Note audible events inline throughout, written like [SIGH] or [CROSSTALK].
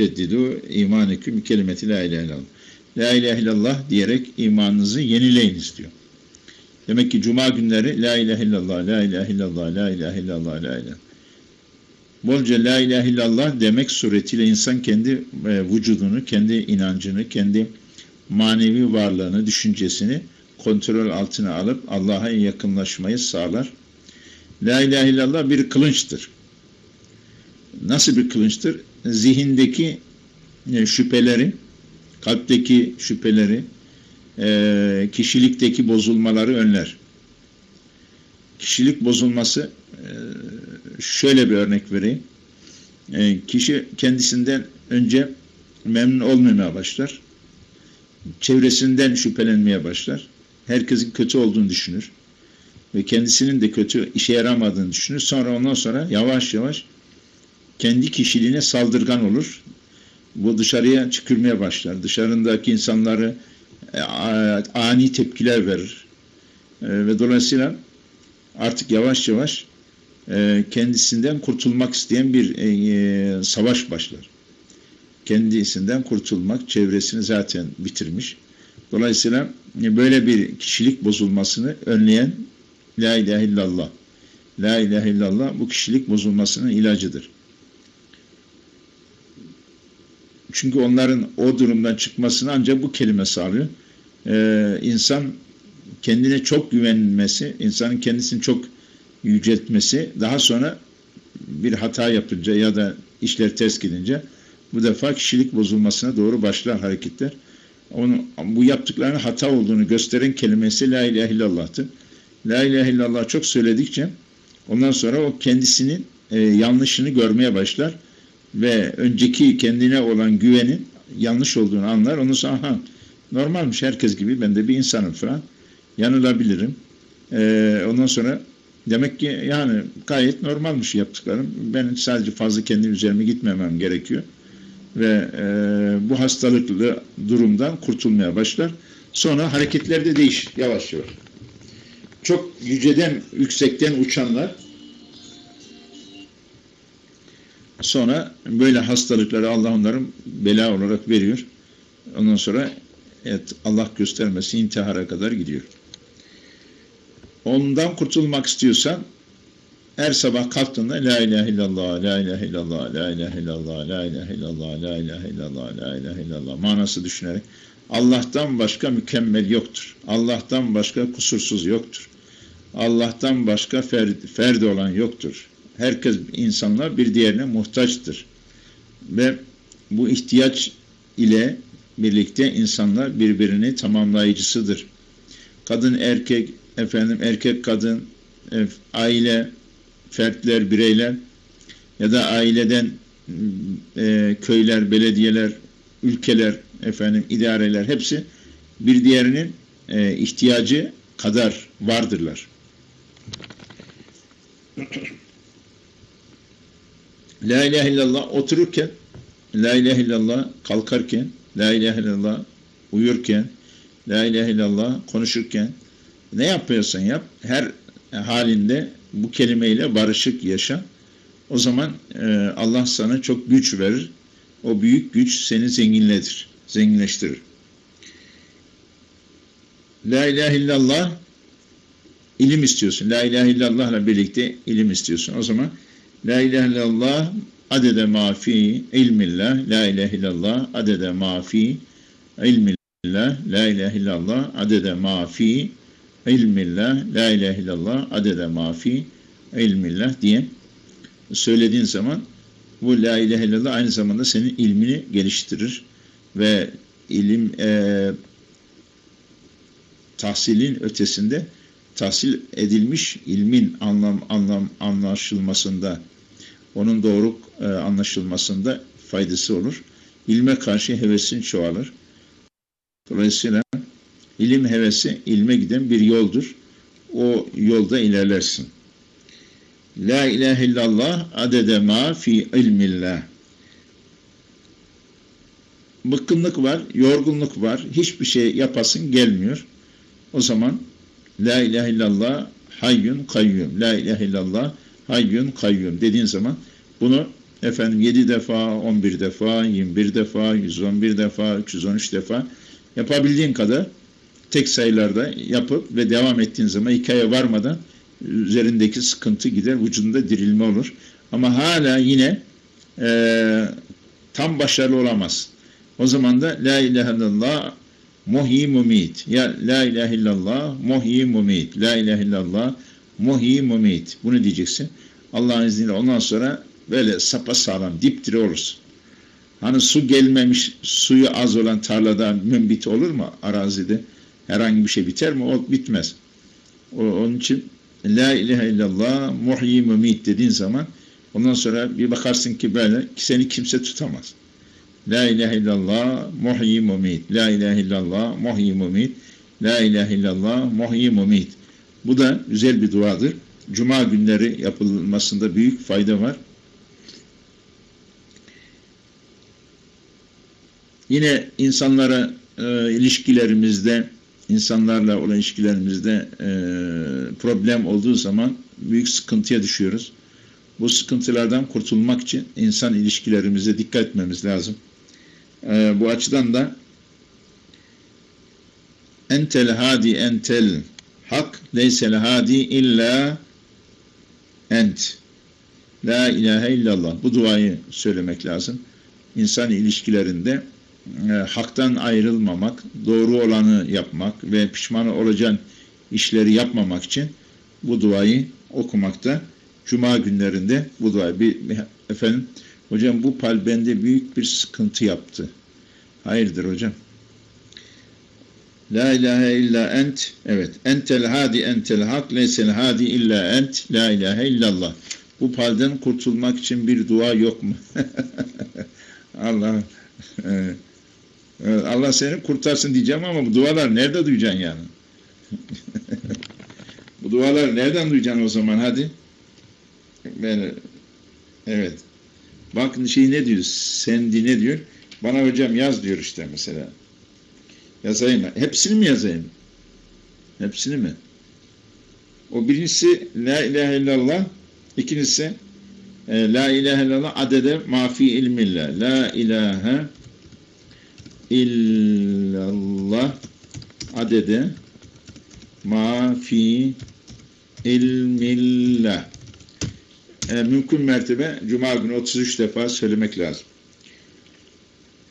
ceddidu imaneküm kelimeti la ilahe illallah. La ilahe illallah diyerek imanınızı yenileyiniz diyor. Demek ki cuma günleri la ilahe illallah, la ilahe illallah, la ilahe illallah, la ilahe Bolca la ilahe illallah demek suretiyle insan kendi e, vücudunu, kendi inancını, kendi manevi varlığını, düşüncesini kontrol altına alıp Allah'a yakınlaşmayı sağlar. La ilahe illallah bir kılınçtır. Nasıl bir kılınçtır? Zihindeki e, şüpheleri, kalpteki şüpheleri, e, kişilikteki bozulmaları önler. Kişilik bozulması e, şöyle bir örnek vereyim. Kişi kendisinden önce memnun olmamaya başlar. Çevresinden şüphelenmeye başlar. Herkesin kötü olduğunu düşünür. Ve kendisinin de kötü işe yaramadığını düşünür. Sonra ondan sonra yavaş yavaş kendi kişiliğine saldırgan olur. Bu dışarıya çıkırmaya başlar. Dışarındaki insanları e, ani tepkiler verir. E, ve dolayısıyla artık yavaş yavaş e, kendisinden kurtulmak isteyen bir savaş başlar. Kendisinden kurtulmak, çevresini zaten bitirmiş. Dolayısıyla böyle bir kişilik bozulmasını önleyen La ilahe illallah. La ilahe illallah bu kişilik bozulmasının ilacıdır. Çünkü onların o durumdan çıkmasını ancak bu kelime sağlıyor. Ee, insan kendine çok güvenmesi, insanın kendisini çok yüceltmesi, daha sonra bir hata yapınca ya da işler ters gidince bu defa kişilik bozulmasına doğru başlar hareketler. Onu, bu yaptıklarının hata olduğunu gösteren kelimesi La ilahe illallah'tı. La ilahe illallah çok söyledikçe ondan sonra o kendisinin e, yanlışını görmeye başlar ve önceki kendine olan güvenin yanlış olduğunu anlar. Ondan sonra aha normalmiş herkes gibi ben de bir insanım falan. Yanılabilirim. Ee, ondan sonra demek ki yani gayet normalmiş yaptıklarım. Ben sadece fazla kendi üzerime gitmemem gerekiyor. Ve e, bu hastalıklı durumdan kurtulmaya başlar. Sonra hareketler de değişir yavaş yavaş. Çok yüceden, yüksekten uçanlar Sonra böyle hastalıkları Allah onların bela olarak veriyor. Ondan sonra evet, Allah göstermesi intihara kadar gidiyor. Ondan kurtulmak istiyorsan her sabah kalktığında La ilahe illallah, La ilahe illallah, La ilahe illallah, La ilahe illallah, La ilahe illallah, La ilahe illallah manası düşünerek Allah'tan başka mükemmel yoktur. Allah'tan başka kusursuz yoktur. Allah'tan başka ferdi, ferdi olan yoktur herkes insanlar bir diğerine muhtaçtır. Ve bu ihtiyaç ile birlikte insanlar birbirini tamamlayıcısıdır. Kadın erkek, efendim erkek kadın, aile, fertler, bireyler ya da aileden e, köyler, belediyeler, ülkeler, efendim idareler hepsi bir diğerinin e, ihtiyacı kadar vardırlar. [LAUGHS] La ilahe illallah otururken, La ilahe illallah kalkarken, La ilahe illallah uyurken, La ilahe illallah konuşurken, ne yapıyorsan yap, her halinde bu kelimeyle barışık yaşa. O zaman e, Allah sana çok güç verir. O büyük güç seni zenginledir, zenginleştirir. La ilahe illallah ilim istiyorsun. La ilahe illallahla birlikte ilim istiyorsun. O zaman La ilahe illallah adede ma fi ilmillah. La ilahe illallah adede ma fi ilmillah. La ilahe illallah adede ma fi ilmillah. La ilahe illallah adede ma fi ilmillah diye söylediğin zaman bu la ilahe illallah aynı zamanda senin ilmini geliştirir ve ilim e, tahsilin ötesinde tahsil edilmiş ilmin anlam anlam anlaşılmasında onun doğru e, anlaşılmasında faydası olur. İlme karşı hevesin çoğalır. Dolayısıyla ilim hevesi ilme giden bir yoldur. O yolda ilerlersin. La ilahe illallah adede ma fi ilmillah. Bıkkınlık var, yorgunluk var, hiçbir şey yapasın gelmiyor. O zaman La ilahe illallah hayyun kayyum. La ilahe illallah hayyun kayyum dediğin zaman bunu efendim 7 defa, 11 defa, 21 defa, 111 defa, 313 defa yapabildiğin kadar tek sayılarda yapıp ve devam ettiğin zaman hikaye varmadan üzerindeki sıkıntı gider, vücudunda dirilme olur. Ama hala yine e, tam başarılı olamaz. O zaman da La ilahe illallah muhyi mumit. Ya La ilahe illallah muhyi mumit. La ilahe illallah muhyi mumit. Bunu diyeceksin. Allah'ın izniyle ondan sonra böyle sapasağlam dipdiri olursun. Hani su gelmemiş, suyu az olan tarlada mümbit olur mu arazide? Herhangi bir şey biter mi? O bitmez. O, onun için La ilahe illallah muhyi mumit dediğin zaman ondan sonra bir bakarsın ki böyle seni kimse tutamaz. La ilahe illallah muhyi mumit. La ilahe illallah muhyi mumit. La ilahe illallah muhyi mumit. Bu da güzel bir duadır. Cuma günleri yapılmasında büyük fayda var. Yine insanlara e, ilişkilerimizde, insanlarla olan ilişkilerimizde e, problem olduğu zaman büyük sıkıntıya düşüyoruz. Bu sıkıntılardan kurtulmak için insan ilişkilerimize dikkat etmemiz lazım. E, bu açıdan da entel hadi entel hak leysel hadi illa ent la ilahe illallah bu duayı söylemek lazım. İnsan ilişkilerinde e, haktan ayrılmamak, doğru olanı yapmak ve pişman olacağın işleri yapmamak için bu duayı okumakta. Cuma günlerinde bu duayı bir, efendim hocam bu pal bende büyük bir sıkıntı yaptı. Hayırdır hocam? La ilahe illa ent. Evet. Entel hadi entel hak. Leysel hadi illa ent. La ilahe illallah. Bu palden kurtulmak için bir dua yok mu? [LAUGHS] Allah Allah seni kurtarsın diyeceğim ama bu dualar nerede duyacaksın yani? [LAUGHS] bu dualar nereden duyacaksın o zaman hadi? Böyle, evet. Bakın şey ne diyor? Sendi ne diyor? Bana hocam yaz diyor işte mesela. Yazayım mı? Hepsini mi yazayım? Hepsini mi? O birincisi La ilahe illallah, ikincisi e, La ilahe illallah adede mafi ilmillah. La ilahe illallah adede mafi ilmillah. E, mümkün mertebe Cuma günü 33 defa söylemek lazım.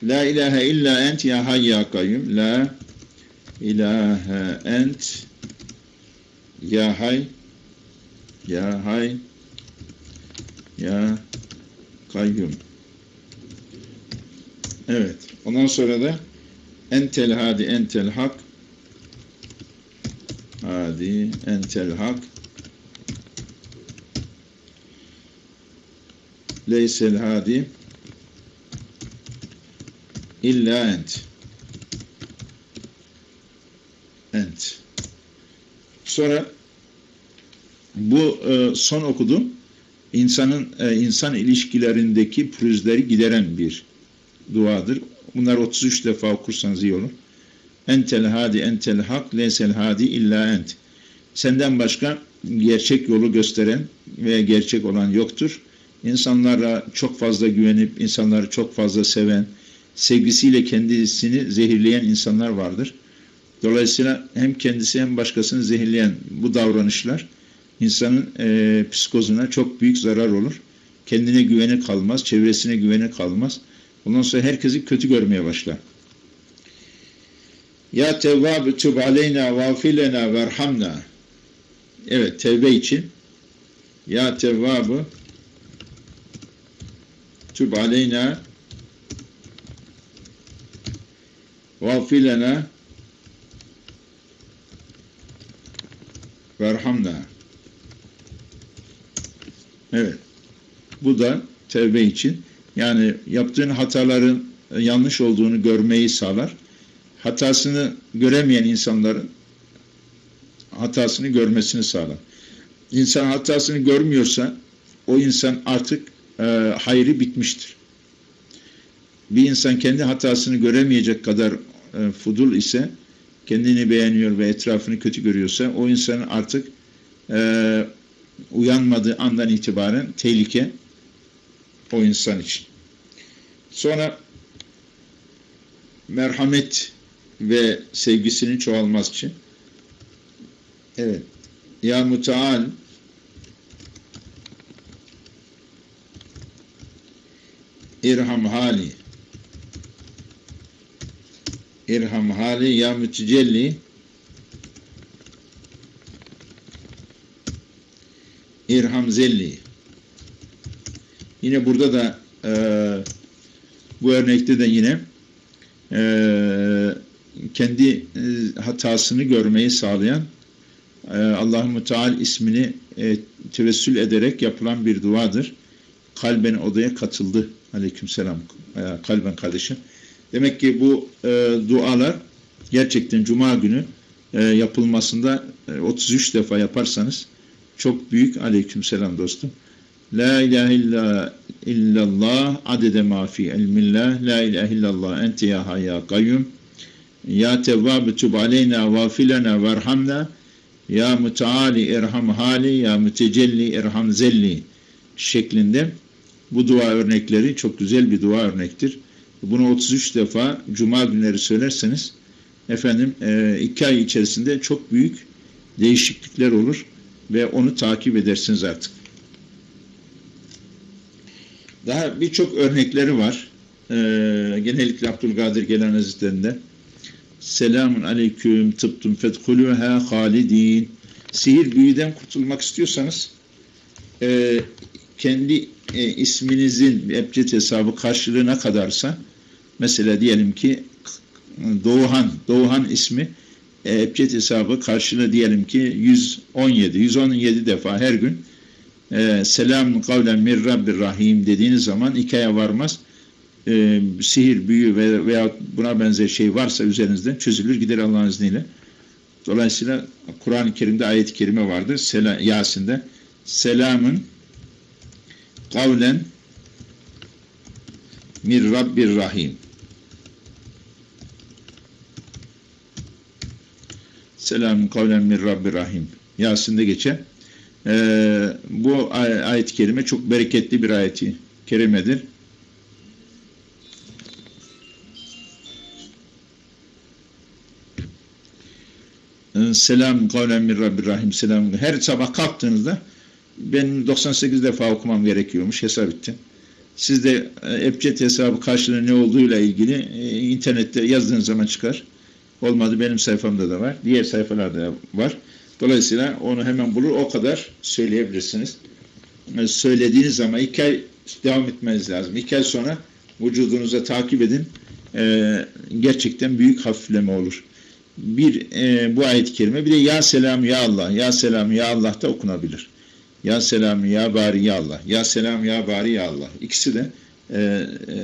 La ilahe illa ent ya hay ya kayyum. La ilahe ent ya hay ya hay ya kayyum. Evet. Ondan sonra da entel hadi entel hak hadi entel hak leysel hadi illa ent ent sonra bu e, son okudum insanın e, insan ilişkilerindeki pürüzleri gideren bir duadır. Bunlar 33 defa okursanız iyi olur. Entel hadi entel hak leysel hadi illa ent. Senden başka gerçek yolu gösteren ve gerçek olan yoktur. İnsanlara çok fazla güvenip, insanları çok fazla seven, sevgisiyle kendisini zehirleyen insanlar vardır. Dolayısıyla hem kendisi hem başkasını zehirleyen bu davranışlar insanın e, psikozuna çok büyük zarar olur. Kendine güveni kalmaz, çevresine güveni kalmaz. Ondan sonra herkesi kötü görmeye başlar. Ya tevvab tub aleyna vafilena verhamna. Evet tevbe için. Ya tevvabı tub aleyna vafilena verhamna. Evet. Bu da tevbe için. Yani yaptığın hataların yanlış olduğunu görmeyi sağlar. Hatasını göremeyen insanların hatasını görmesini sağlar. İnsan hatasını görmüyorsa o insan artık e, hayrı bitmiştir. Bir insan kendi hatasını göremeyecek kadar e, fudul ise kendini beğeniyor ve etrafını kötü görüyorsa o insanın artık e, uyanmadığı andan itibaren tehlike o insan için. Sonra merhamet ve sevgisinin çoğalması için evet ya müteal irham hali irham hali ya mütecelli irham zelli yine burada da e, bu örnekte de yine e, kendi e, hatasını görmeyi sağlayan e, Allah-u Teala ismini e, tevessül ederek yapılan bir duadır. Kalben odaya katıldı. Aleykümselam. Kalben kardeşim. Demek ki bu e, dualar gerçekten Cuma günü e, yapılmasında e, 33 defa yaparsanız çok büyük aleykümselam dostum. La ilahe illa illallah adede ma fi ilmillah la ilahe illallah ente ya hayya kayyum ya tevvab tub aleyna vafilena verhamna ya müteali irham hali ya mütecelli irham zelli şeklinde bu dua örnekleri çok güzel bir dua örnektir. Bunu 33 defa cuma günleri söylerseniz efendim e, iki ay içerisinde çok büyük değişiklikler olur ve onu takip edersiniz artık. Daha birçok örnekleri var. Ee, genellikle Abdülkadir Gelen Hazretleri'nde. Selamun aleyküm tıptum fedhulüha halidin. Sihir büyüden kurtulmak istiyorsanız e, kendi e, isminizin ebced hesabı karşılığı ne kadarsa mesela diyelim ki Doğuhan, Doğuhan ismi e, ebced hesabı karşılığı diyelim ki 117, 117 defa her gün e, selam kavlen mir Rabbir Rahim dediğiniz zaman hikaye varmaz. E, sihir, büyü ve, veya buna benzer şey varsa üzerinizde çözülür gider Allah'ın izniyle. Dolayısıyla Kur'an-ı Kerim'de ayet-i kerime vardır. Sela, Yasin'de selamın kavlen mir Rabbir Rahim. Selamun kavlen mir Rabbir Rahim. Yasin'de geçer. Ee, bu ay ayet-i kerime çok bereketli bir ayeti kerimedir. Ee, selam kavlen min Rabbir Rahim. Selam. Her sabah kalktığınızda ben 98 defa okumam gerekiyormuş. Hesap ettim. Siz de Ebced hesabı karşılığı ne olduğuyla ilgili e, internette yazdığınız zaman çıkar. Olmadı benim sayfamda da var. Diğer sayfalarda var. Dolayısıyla onu hemen bulur. O kadar söyleyebilirsiniz. E, söylediğiniz zaman iki ay devam etmeniz lazım. İki ay sonra vücudunuza takip edin. E, gerçekten büyük hafifleme olur. Bir e, bu ayet-i kerime bir de Ya selam ya Allah, Ya selam ya Allah da okunabilir. Ya selam ya bari ya Allah, Ya selam ya bari ya Allah. İkisi de e, e,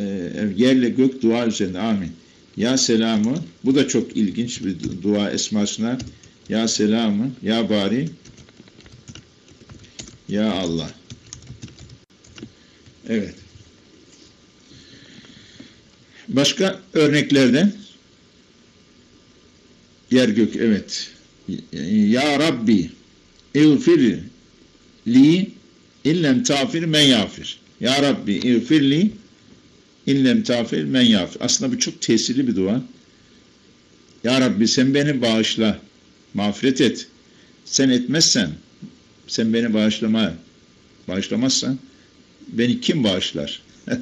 yerle gök dua üzerinde. Amin. Ya selamı, bu da çok ilginç bir dua esmasına. Ya selamı, ya bari, ya Allah. Evet. Başka örneklerden yer gök evet. Ya Rabbi İğfir li illem tafir men yafir. Ya Rabbi İğfir li illem tafir men yafir. Aslında bu çok tesirli bir dua. Ya Rabbi sen beni bağışla, mağfiret et. Sen etmezsen, sen beni bağışlama, bağışlamazsan beni kim bağışlar? [LAUGHS]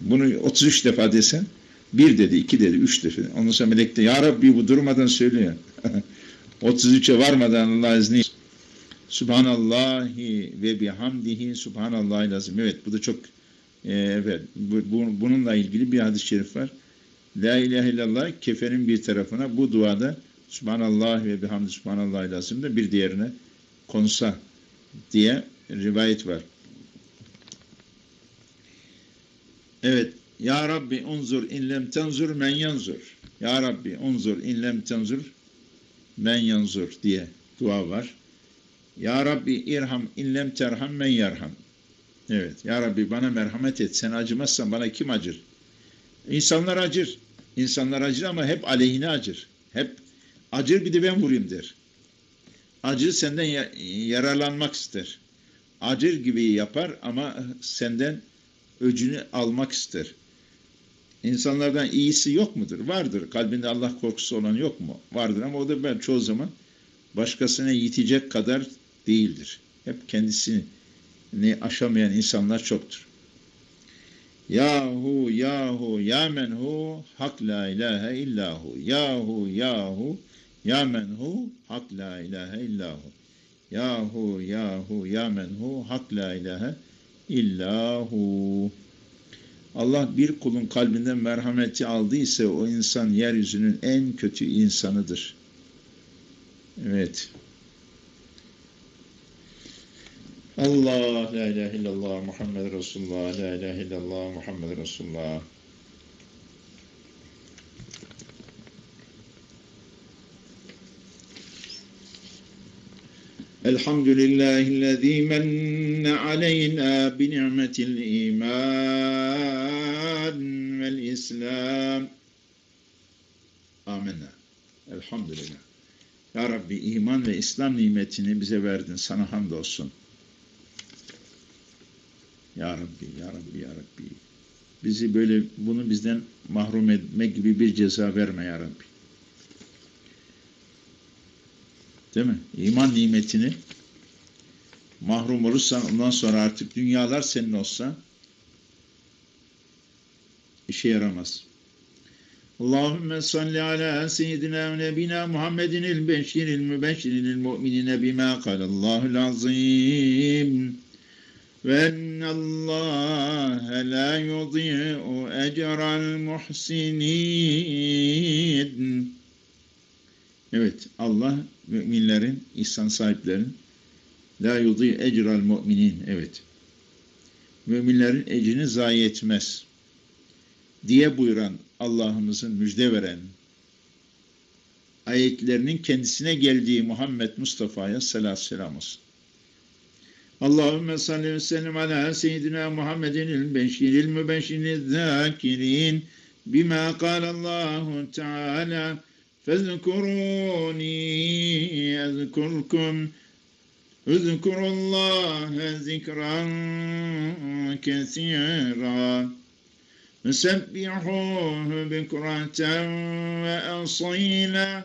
Bunu 33 defa desen bir dedi, iki dedi, üç dedi. Ondan sonra melek de Ya Rabbi bu durmadan söylüyor. [LAUGHS] 33'e varmadan Allah izni. Subhanallahi ve bihamdihi subhanallahi lazım. Evet bu da çok e, evet bu, bu, bununla ilgili bir hadis-i şerif var. La ilahe illallah kefenin bir tarafına bu duada Subhanallah ve bihamdi subhanallah lazım da bir diğerine konsa diye rivayet var. Evet. Ya Rabbi unzur in lem tenzur men yanzur. Ya Rabbi unzur in lem tenzur men yanzur diye dua var. Ya Rabbi irham in lem terham men yerham. Evet. Ya Rabbi bana merhamet et. Sen acımazsan bana kim acır? İnsanlar acır. İnsanlar acır ama hep aleyhine acır. Hep acır bir de ben vurayım der. Acı senden yararlanmak ister. acır gibi yapar ama senden öcünü almak ister. İnsanlardan iyisi yok mudur? Vardır. Kalbinde Allah korkusu olan yok mu? Vardır ama o da ben çoğu zaman başkasına yitecek kadar değildir. Hep kendisini aşamayan insanlar çoktur. Yahu yahu ya menhu hak la ilahe illahu. Yahu yahu ya menhu hak la ilahe illahu. Yahu yahu ya menhu hak la ilahe illahu. Allah bir kulun kalbinden merhameti aldıysa o insan yeryüzünün en kötü insanıdır. Evet. Allah la ilahe illallah Muhammed Resulullah la ilahe illallah Muhammed Resulullah الحمد لله الذي من علينا بنعمة الإيمان والإسلام Amenna. Elhamdülillah. Ya Rabbi iman ve İslam nimetini bize verdin. Sana hamdolsun. Ya Rabbi, Ya Rabbi, Ya Rabbi. Bizi böyle bunu bizden mahrum etme gibi bir ceza verme Ya Rabbi. Değil mi? İman nimetini mahrum olursan ondan sonra artık dünyalar senin olsa işe yaramaz. Allahümme salli ala seyyidina ve nebina Muhammedin il beşiril mübeşiril mu'minine bima kalallahu azim ve ennallâhe la yudî'u ecral muhsinin Evet, Allah müminlerin, ihsan sahiplerin la yudî ecral müminin. Evet. Müminlerin ecrini zayi etmez. Diye buyuran Allah'ımızın müjde veren ayetlerinin kendisine geldiği Muhammed Mustafa'ya salat selam olsun. Allahümme salli ve sellem ala seyyidina Muhammedin el beşiril mübeşiril zakirin. Bima kalallahu teala fezkuruni ezkurkum. Üzkurullâhe zikran kesîrâ. Nesebbihuhu bikraten ve asîlâ.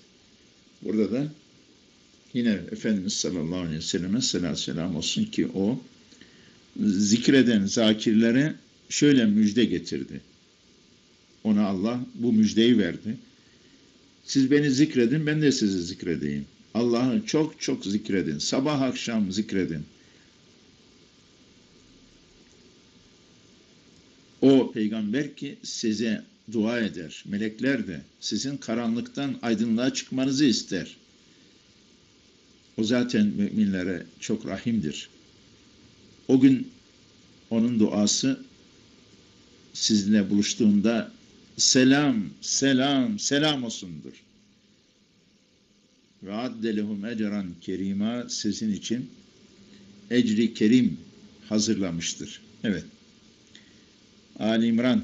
Burada da yine Efendimiz sallallahu aleyhi ve selleme selam selam olsun ki o zikreden zakirlere şöyle müjde getirdi. Ona Allah bu müjdeyi verdi. Siz beni zikredin, ben de sizi zikredeyim. Allah'ı çok çok zikredin. Sabah akşam zikredin. O peygamber ki size dua eder. Melekler de sizin karanlıktan aydınlığa çıkmanızı ister. O zaten müminlere çok rahimdir. O gün onun duası sizinle buluştuğunda selam, selam, selam olsundur. Ve addelehum ecran kerima sizin için ecri kerim hazırlamıştır. Evet. Ali İmran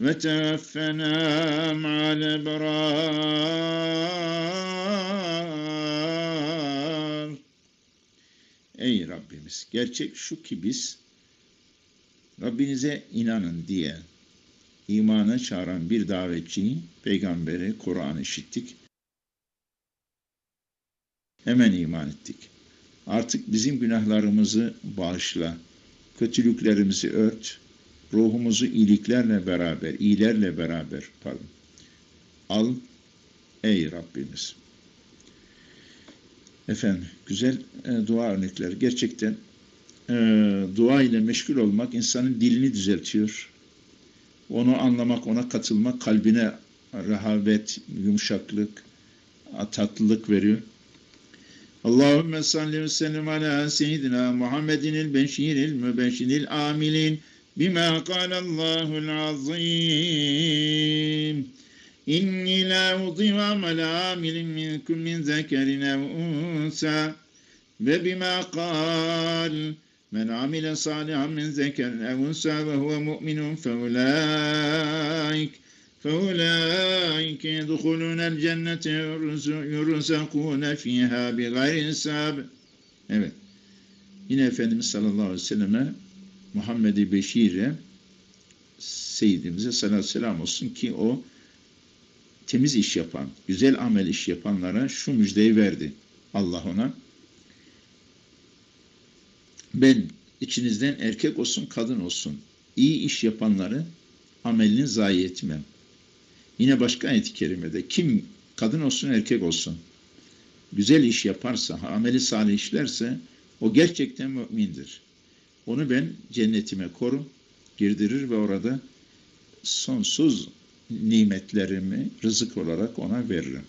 وتوفنا مع الأبرار Ey Rabbimiz gerçek şu ki biz Rabbinize inanın diye imana çağıran bir davetçiyi, peygamberi, Kur'an işittik. Hemen iman ettik. Artık bizim günahlarımızı bağışla, kötülüklerimizi ört, ruhumuzu iyiliklerle beraber, iyilerle beraber pardon, al ey Rabbimiz. Efendim, güzel e, dua örnekleri. Gerçekten e, dua ile meşgul olmak insanın dilini düzeltiyor. Onu anlamak, ona katılmak kalbine rehavet, yumuşaklık, tatlılık veriyor. Allahümme salli ve sellem ala seyyidina Muhammedinil beşiril mübeşiril amilin bima kâlallâhul azîm. İnni la udî amel amilin minkum min zekerin ev unsa ve bima kâl men amile salihan min zekerin ev unsa ve huve mu'minun feulâik فأولئك يدخلون الجنة يرزقون فيها بغير hesab. Evet. Yine Efendimiz sallallahu aleyhi ve selleme Muhammed-i Beşir'e Seyyidimize sallallahu selam olsun ki o temiz iş yapan, güzel amel iş yapanlara şu müjdeyi verdi. Allah ona. Ben içinizden erkek olsun, kadın olsun, iyi iş yapanları amelini zayi etmem. Yine başka ayet-i kerimede kim kadın olsun erkek olsun güzel iş yaparsa, ameli salih işlerse o gerçekten mümindir. Onu ben cennetime korum, girdirir ve orada sonsuz nimetlerimi rızık olarak ona veririm.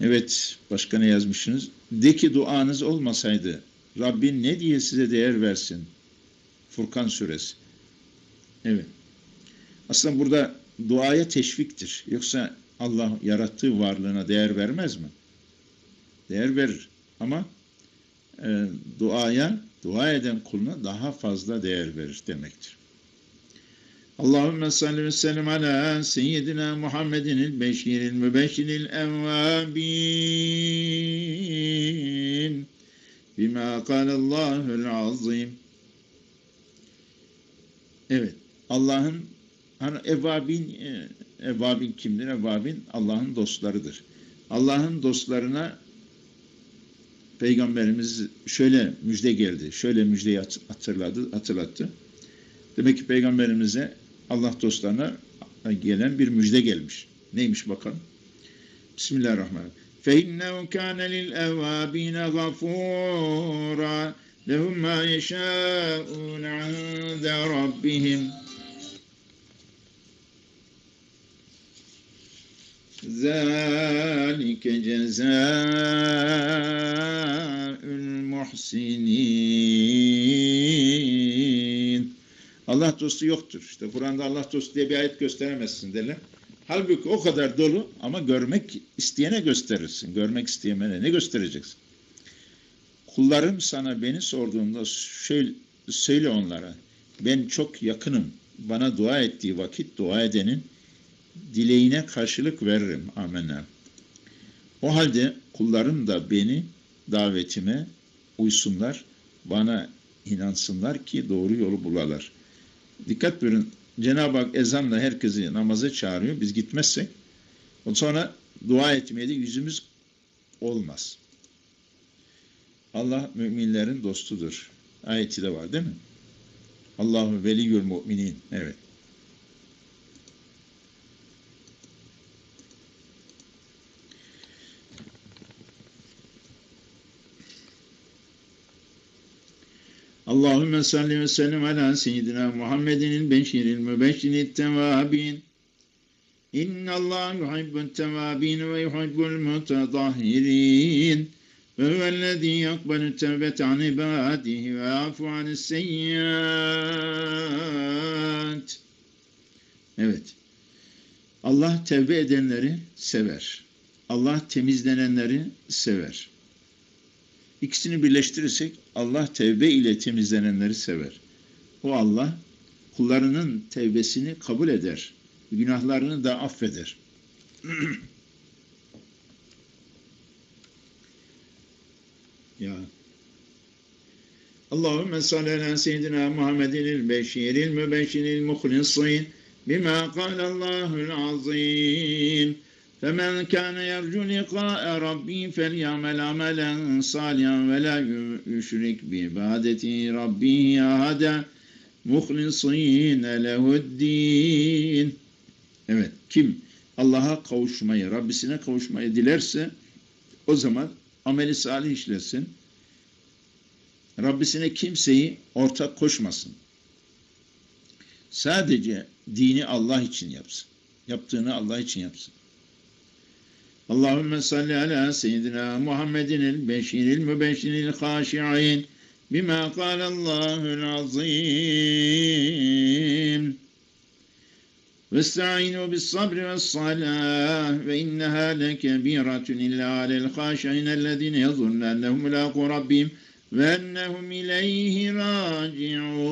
Evet, başka ne yazmışsınız? De ki duanız olmasaydı Rabbin ne diye size değer versin? Furkan suresi. Evet. Aslında burada duaya teşviktir. Yoksa Allah yarattığı varlığına değer vermez mi? Değer verir. Ama e, duaya, dua eden kuluna daha fazla değer verir demektir. Allahümme salli ve sellem ala seyyidina Muhammedin beşiril mübeşiril evvabin bima kâlellâhul azim. Evet, Allah'ın Hani evvabin, e, evvabin kimdir? Evvabin Allah'ın dostlarıdır. Allah'ın dostlarına Peygamberimiz şöyle müjde geldi, şöyle müjdeyi hatırladı, hatırlattı. Demek ki Peygamberimize Allah dostlarına gelen bir müjde gelmiş. Neymiş bakalım? Bismillahirrahmanirrahim. فَاِنَّهُ كَانَ لِلْاَوَّابِينَ غَفُورًا لَهُمْ مَا يَشَاءُونَ عِنْدَ رَبِّهِمْ ذَٰلِكَ جَزَاءُ الْمُحْسِنِينَ Allah dostu yoktur. İşte Kur'an'da Allah dostu diye bir ayet gösteremezsin derler. Halbuki o kadar dolu ama görmek isteyene gösterirsin. Görmek isteyene ne göstereceksin? Kullarım sana beni sorduğunda şöyle söyle onlara. Ben çok yakınım. Bana dua ettiği vakit dua edenin dileğine karşılık veririm. Amenna. O halde kullarım da beni davetime uysunlar, bana inansınlar ki doğru yolu bulalar. Dikkat buyurun. Cenab-ı Hak ezanla herkesi namaza çağırıyor. Biz gitmezsek sonra dua etmeye de yüzümüz olmaz. Allah müminlerin dostudur. Ayeti de var değil mi? Allahu veliyyül müminin. Evet. Allahümme salli ve sellem ala seyyidina Muhammedin beşiril mübeşşiril tevabin. İnna Allah yuhibbut tevabin ve yuhibbul mutadahhirin. Ve huvellezî yakbalu tevbet an ibâdihi ve afu anis seyyât. Evet. Allah tevbe edenleri sever. Allah temizlenenleri sever. İkisini birleştirirsek Allah tevbe ile temizlenenleri sever. O Allah kullarının tevbesini kabul eder. Günahlarını da affeder. [CLEARS THROAT] ya Allahümme salli ala seyyidina Muhammedin beşiril mübeşiril muhlisin bima kâlellâhul azîm فمن كان يرجو لقاء ربه فليعمل عملا صالحا ولا يشرك بعبادة ربه أحدا مُخْلِصِينَ لَهُ الدِّينَ Evet, kim Allah'a kavuşmayı, Rabbisine kavuşmayı dilerse o zaman ameli salih işlesin. Rabbisine kimseyi ortak koşmasın. Sadece dini Allah için yapsın. Yaptığını Allah için yapsın. Allahümme salli ala seyyidina Muhammedin el beşiril mübeşiril haşi'in bima kâlellâhul azîm. Vestaînû bis sabri ve salâh ve innehâ lekebîratun illâ alel haşi'in ellezîne yazunnâ ennehum mulâku rabbim ve ennehum ileyhi râci'ûn.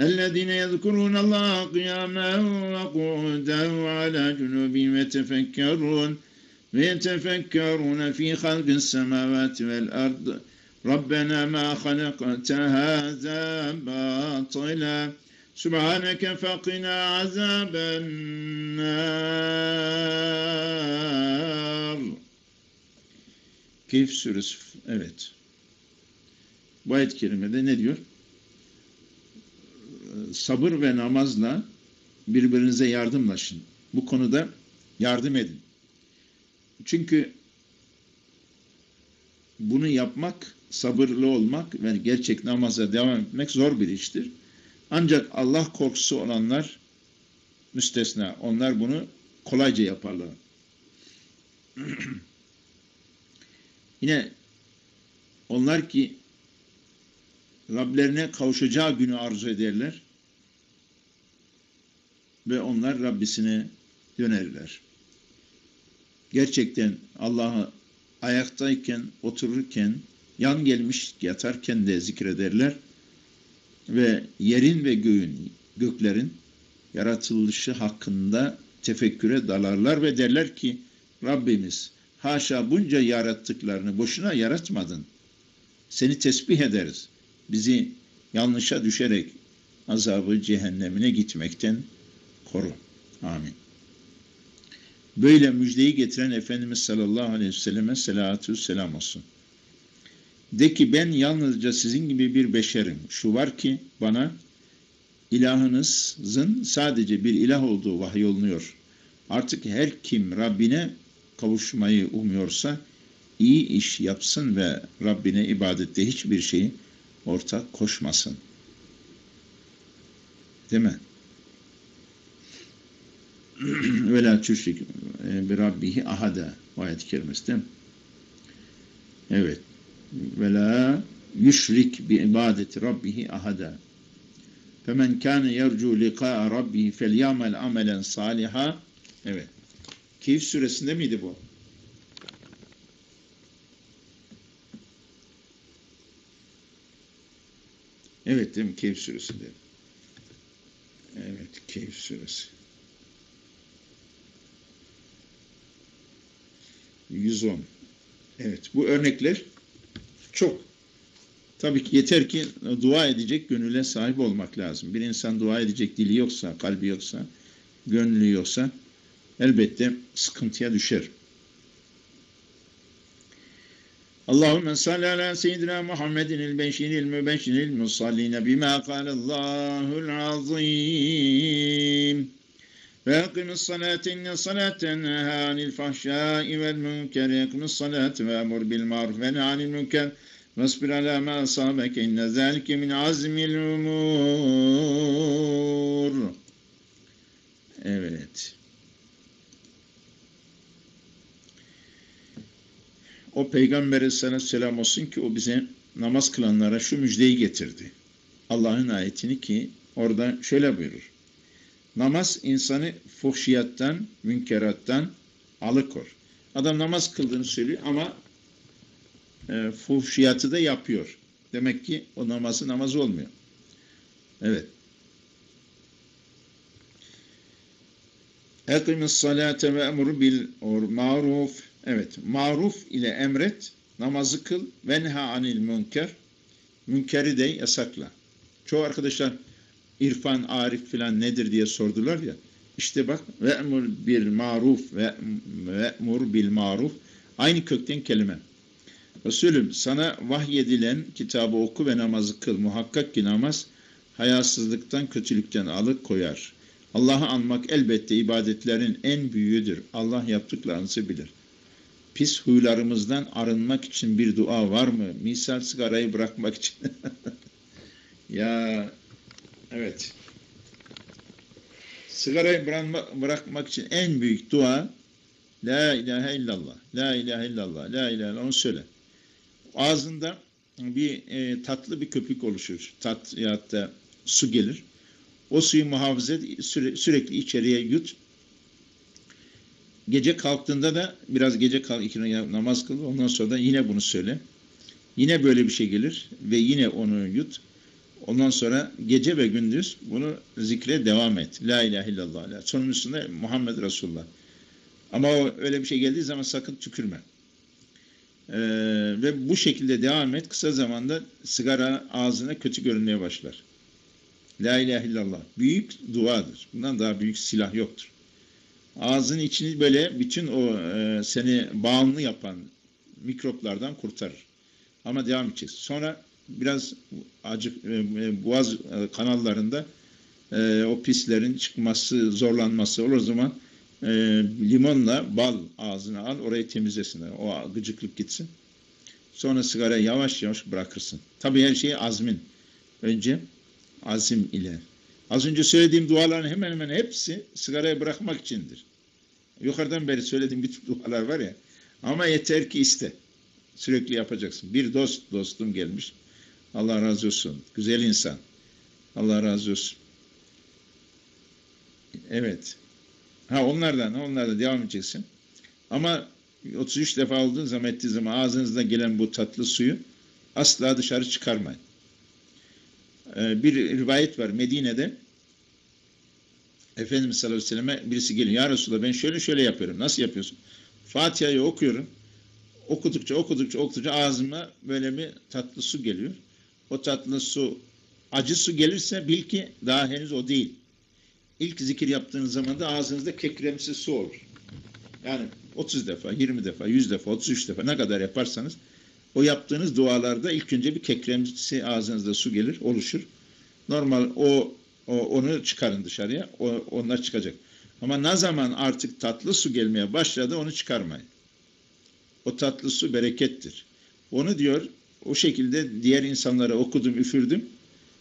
الذين يذكرون الله قياما وقعودا وعلى جنوبهم يتفكرون ويتفكرون في خلق السماوات والأرض ربنا ما خلقت هذا باطلا سبحانك فقنا عذاب النار Keyif suresi evet. Bu ayet-i kerimede ne diyor? Sabır ve namazla birbirinize yardımlaşın. Bu konuda yardım edin. Çünkü bunu yapmak, sabırlı olmak ve gerçek namaza devam etmek zor bir iştir. Ancak Allah korkusu olanlar müstesna. Onlar bunu kolayca yaparlar. [CLEARS THROAT] Yine onlar ki Rablerine kavuşacağı günü arzu ederler ve onlar Rabbisine dönerler. Gerçekten Allah'ı ayaktayken, otururken, yan gelmiş yatarken de zikrederler ve yerin ve göğün, göklerin yaratılışı hakkında tefekküre dalarlar ve derler ki Rabbimiz haşa bunca yarattıklarını boşuna yaratmadın. Seni tesbih ederiz. Bizi yanlışa düşerek azabı cehennemine gitmekten koru. Amin. Böyle müjdeyi getiren Efendimiz sallallahu aleyhi ve selleme selatü selam olsun. De ki ben yalnızca sizin gibi bir beşerim. Şu var ki bana ilahınızın sadece bir ilah olduğu vahyolunuyor. Artık her kim Rabbine kavuşmayı umuyorsa iyi iş yapsın ve Rabbine ibadette hiçbir şeyi ortak koşmasın. Değil mi? [CLEARS THROAT] Ve la tüşrik bir Rabbihi ahada. Ayet-i kerimesi değil mi? Evet. Ve la yüşrik bi ibadeti Rabbihi ahada. Femen kâne yercu liqâ'a Rabbihi fel ya'mel amelen saliha. Evet. Keyif suresinde miydi bu? Evet değil mi? Keyif suresinde. Evet, Keyif suresi. 110. Evet, bu örnekler çok. Tabii ki yeter ki dua edecek gönüle sahip olmak lazım. Bir insan dua edecek dili yoksa, kalbi yoksa, gönlü yoksa elbette sıkıntıya düşer. Allahümme salli ala seyyidina Muhammedin el beşiril mübeşiril musalline bima kâlellâhul azîm. Ve akimis salate inne salaten hanil fahşâi vel münkeri akimis salate ve emur bil maruf ve nehanil münker Vesbir ala ma asabeke inne zâlike min azmil umur. Evet. O peygambere sana selam olsun ki o bize namaz kılanlara şu müjdeyi getirdi. Allah'ın ayetini ki orada şöyle buyurur. Namaz insanı fuhşiyattan, münkerattan alıkor. Adam namaz kıldığını söylüyor ama e, fuhşiyatı da yapıyor. Demek ki o namazı namaz olmuyor. Evet. Ve emru bil maruf. Evet. Maruf ile emret, namazı kıl, venha anil münker. Münkeri de yasakla. Çoğu arkadaşlar irfan, arif filan nedir diye sordular ya. İşte bak ve emur bil maruf ve emur bil maruf aynı kökten kelime. Resulüm sana vahyedilen kitabı oku ve namazı kıl. Muhakkak ki namaz hayasızlıktan, kötülükten alık koyar. Allah'ı anmak elbette ibadetlerin en büyüğüdür. Allah yaptıklarınızı bilir. Pis huylarımızdan arınmak için bir dua var mı? Misal sigarayı bırakmak için. [LAUGHS] ya evet. Sigarayı bırakmak için en büyük dua La ilahe illallah. La ilahe illallah. La ilahe illallah. Onu söyle. Ağzında bir e, tatlı bir köpük oluşur. Tat ya da su gelir. O suyu muhafaza et, süre, sürekli içeriye yut. Gece kalktığında da biraz gece kalk, iki namaz kıl. Ondan sonra da yine bunu söyle. Yine böyle bir şey gelir ve yine onu yut. Ondan sonra gece ve gündüz bunu zikre devam et. La ilahe illallah. Sonuncusunda Muhammed Resulullah. Ama o öyle bir şey geldiği zaman sakın tükürme. Ee, ve bu şekilde devam et. Kısa zamanda sigara ağzına kötü görünmeye başlar. La ilahe illallah. Büyük duadır. Bundan daha büyük silah yoktur. Ağzın içini böyle bütün o e, seni bağımlı yapan mikroplardan kurtarır. Ama devam edeceğiz. Sonra biraz acık e, e boğaz e, kanallarında e, o pislerin çıkması, zorlanması olur o zaman e, limonla bal ağzına al, orayı temizlesin. O gıcıklık gitsin. Sonra sigara yavaş yavaş bırakırsın. Tabii her şey azmin. Önce azim ile. Az önce söylediğim duaların hemen hemen hepsi sigarayı bırakmak içindir. Yukarıdan beri söylediğim bütün dualar var ya. Ama yeter ki iste. Sürekli yapacaksın. Bir dost dostum gelmiş. Allah razı olsun. Güzel insan. Allah razı olsun. Evet. Ha onlardan, onlardan devam edeceksin. Ama 33 defa olduğun zaman ettiği zaman ağzınızdan gelen bu tatlı suyu asla dışarı çıkarmayın. Ee, bir rivayet var Medine'de Efendimiz sallallahu aleyhi ve selleme birisi geliyor. Ya Resulallah ben şöyle şöyle yapıyorum. Nasıl yapıyorsun? Fatiha'yı okuyorum. Okudukça okudukça okudukça ağzıma böyle bir tatlı su geliyor. O tatlı su acı su gelirse bil ki daha henüz o değil ilk zikir yaptığınız zaman da ağzınızda kekremsi su olur. Yani 30 defa, 20 defa, 100 defa, 33 defa ne kadar yaparsanız o yaptığınız dualarda ilk önce bir kekremsi ağzınızda su gelir, oluşur. Normal o, o onu çıkarın dışarıya. O, onlar çıkacak. Ama ne zaman artık tatlı su gelmeye başladı onu çıkarmayın. O tatlı su berekettir. Onu diyor o şekilde diğer insanlara okudum, üfürdüm.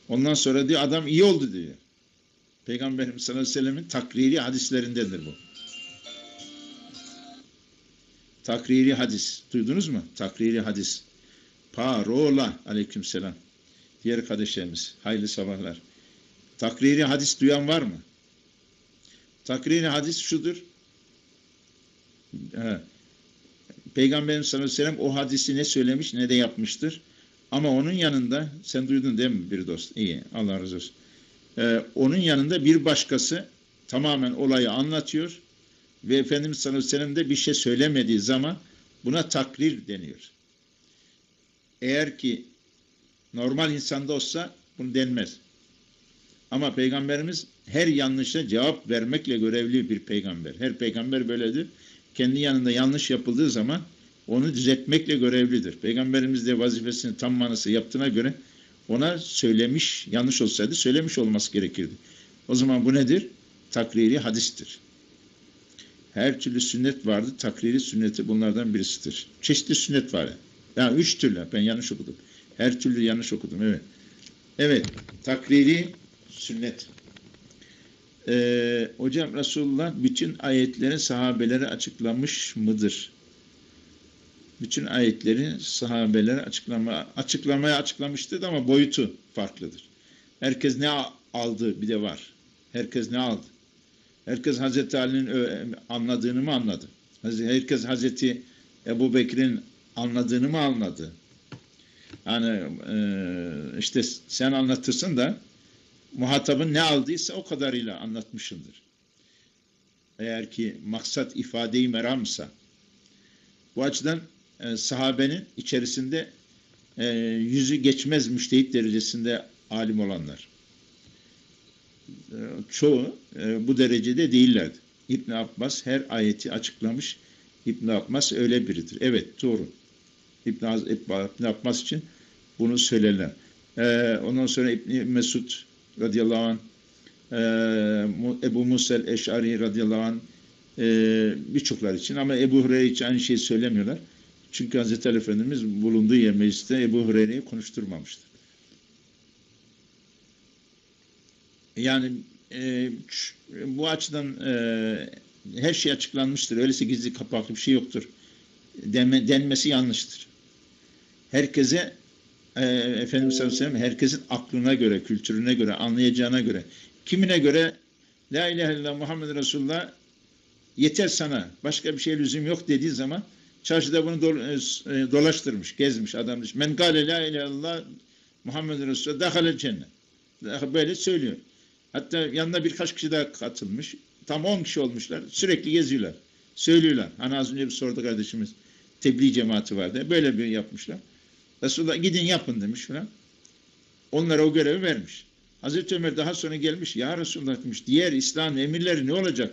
Ondan sonra diyor adam iyi oldu diyor. Peygamberimiz sallallahu aleyhi ve sellemin takriri hadislerindendir bu. Takriri hadis. Duydunuz mu? Takriri hadis. Parola. Aleykümselam. Diğer kardeşlerimiz. Hayırlı sabahlar. Takriri hadis duyan var mı? Takriri hadis şudur. Peygamberimiz sallallahu aleyhi ve sellem o hadisi ne söylemiş ne de yapmıştır. Ama onun yanında sen duydun değil mi bir dost? İyi. Allah razı olsun e, onun yanında bir başkası tamamen olayı anlatıyor ve Efendimiz sallallahu aleyhi ve sellem de bir şey söylemediği zaman buna takrir deniyor. Eğer ki normal insanda olsa bunu denmez. Ama peygamberimiz her yanlışa cevap vermekle görevli bir peygamber. Her peygamber böyledir. Kendi yanında yanlış yapıldığı zaman onu düzeltmekle görevlidir. Peygamberimiz de vazifesini tam manası yaptığına göre ona söylemiş, yanlış olsaydı söylemiş olması gerekirdi. O zaman bu nedir? Takriri hadistir. Her türlü sünnet vardı. Takriri sünneti bunlardan birisidir. Çeşitli sünnet var. Yani üç türlü. Ben yanlış okudum. Her türlü yanlış okudum. Evet. Evet. Takriri sünnet. Ee, hocam Resulullah bütün ayetleri sahabelere açıklamış mıdır? bütün ayetleri sahabelere açıklama, açıklamaya açıklamıştır ama boyutu farklıdır. Herkes ne aldı bir de var. Herkes ne aldı? Herkes Hazreti Ali'nin anladığını mı anladı? Herkes Hazreti Ebu Bekir'in anladığını mı anladı? Yani e, işte sen anlatırsın da muhatabın ne aldıysa o kadarıyla anlatmışındır. Eğer ki maksat ifadeyi meramsa. Bu açıdan e, sahabenin içerisinde e, yüzü geçmez müştehit derecesinde alim olanlar. E, çoğu e, bu derecede değillerdi. İbn Abbas her ayeti açıklamış. İbn Abbas öyle biridir. Evet doğru. İbn, İbn Abbas için bunu söylerler. E, ondan sonra İbn Mesud radıyallahu anh, e, Ebu Musel Eş'ari radıyallahu anh, e, birçoklar için ama Ebu Hureyre için aynı şeyi söylemiyorlar. Çünkü Hazreti Ali Efendimiz bulunduğu yer mecliste Ebu Hureyre'yi konuşturmamıştır. Yani e, bu açıdan e, her şey açıklanmıştır. Öyleyse gizli kapaklı bir şey yoktur. Denme, denmesi yanlıştır. Herkese e, Efendimiz sallallahu aleyhi ve herkesin aklına göre, kültürüne göre, anlayacağına göre, kimine göre La ilahe illallah Muhammed Resulullah yeter sana, başka bir şey lüzum yok dediği zaman çarşıda bunu do, e, e, dolaştırmış, gezmiş adam. Men gale la ilahe illallah Muhammed Resulullah dahale cennet. Böyle söylüyor. Hatta yanında birkaç kişi daha katılmış. Tam 10 kişi olmuşlar. Sürekli geziyorlar. Söylüyorlar. Hani az önce bir sordu kardeşimiz. Tebliğ cemaati vardı. Böyle bir yapmışlar. Resulullah gidin yapın demiş falan. Onlara o görevi vermiş. Hazreti Ömer daha sonra gelmiş. Ya Resulullah demiş. Diğer İslam emirleri ne olacak?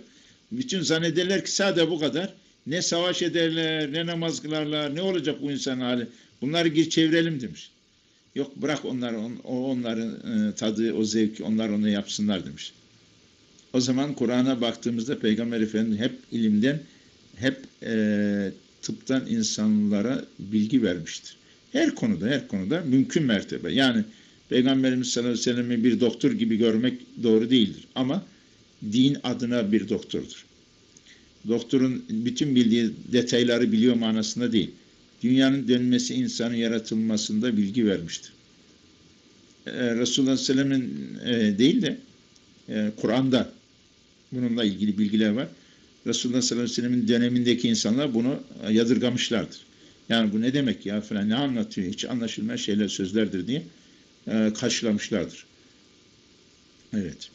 Bütün zannederler ki sadece bu kadar. Ne savaş ederler, ne namaz kılarlar, ne olacak bu insan hali? Bunları gir çevirelim demiş. Yok bırak onları, on, onların e, tadı, o zevki, onlar onu yapsınlar demiş. O zaman Kur'an'a baktığımızda Peygamber Efendimiz hep ilimden, hep e, tıptan insanlara bilgi vermiştir. Her konuda, her konuda mümkün mertebe. Yani Peygamberimiz sallallahu aleyhi ve sellem'i bir doktor gibi görmek doğru değildir. Ama din adına bir doktordur. Doktorun bütün bildiği detayları biliyor manasında değil. Dünyanın dönmesi, insanın yaratılmasında bilgi vermiştir. Ee, Resulullah Sellem'in e, değil de e, Kur'an'da bununla ilgili bilgiler var. Resulullah sallallahu aleyhi ve sellem'in dönemindeki insanlar bunu yadırgamışlardır. Yani bu ne demek ya falan ne anlatıyor hiç anlaşılmayan şeyler sözlerdir diye e, karşılamışlardır. Evet.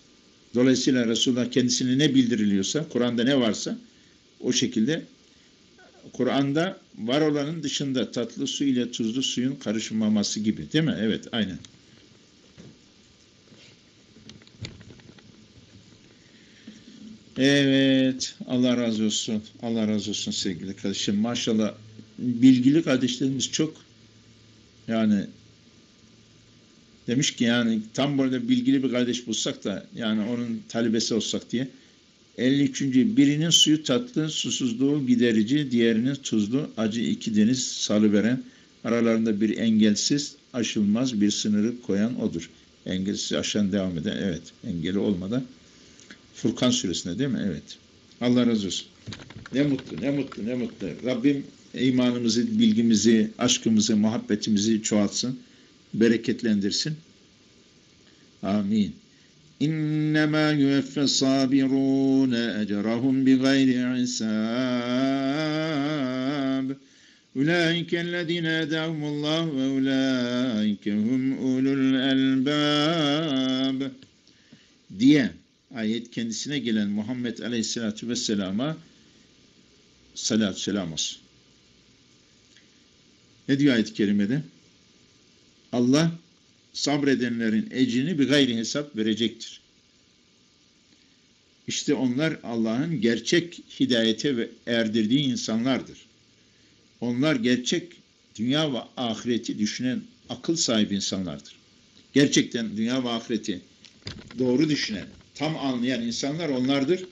Dolayısıyla Resulullah kendisine ne bildiriliyorsa, Kur'an'da ne varsa o şekilde Kur'an'da var olanın dışında tatlı su ile tuzlu suyun karışmaması gibi değil mi? Evet aynen. Evet Allah razı olsun. Allah razı olsun sevgili kardeşim. Maşallah bilgili kardeşlerimiz çok yani demiş ki yani tam böyle bilgili bir kardeş bulsak da yani onun talebesi olsak diye 53. birinin suyu tatlı, susuzluğu giderici, diğerinin tuzlu, acı iki deniz salıveren, aralarında bir engelsiz, aşılmaz bir sınırı koyan odur. Engelsiz aşan devam eden, evet, engeli olmadan. Furkan suresinde değil mi? Evet. Allah razı olsun. Ne mutlu, ne mutlu, ne mutlu. Rabbim imanımızı, bilgimizi, aşkımızı, muhabbetimizi çoğaltsın, bereketlendirsin. Amin. İnnemâ yüveffe sabirûne ecrahum bi gayri hisâb. Ulaikellezîne edahumullah ve ulaikehum ulul elbâb. Diye ayet kendisine gelen Muhammed Aleyhisselatü Vesselam'a salatü selam olsun. Ne diyor ayet-i kerimede? Allah sabredenlerin ecrini bir gayri hesap verecektir. İşte onlar Allah'ın gerçek hidayete ve erdirdiği insanlardır. Onlar gerçek dünya ve ahireti düşünen akıl sahibi insanlardır. Gerçekten dünya ve ahireti doğru düşünen, tam anlayan insanlar onlardır.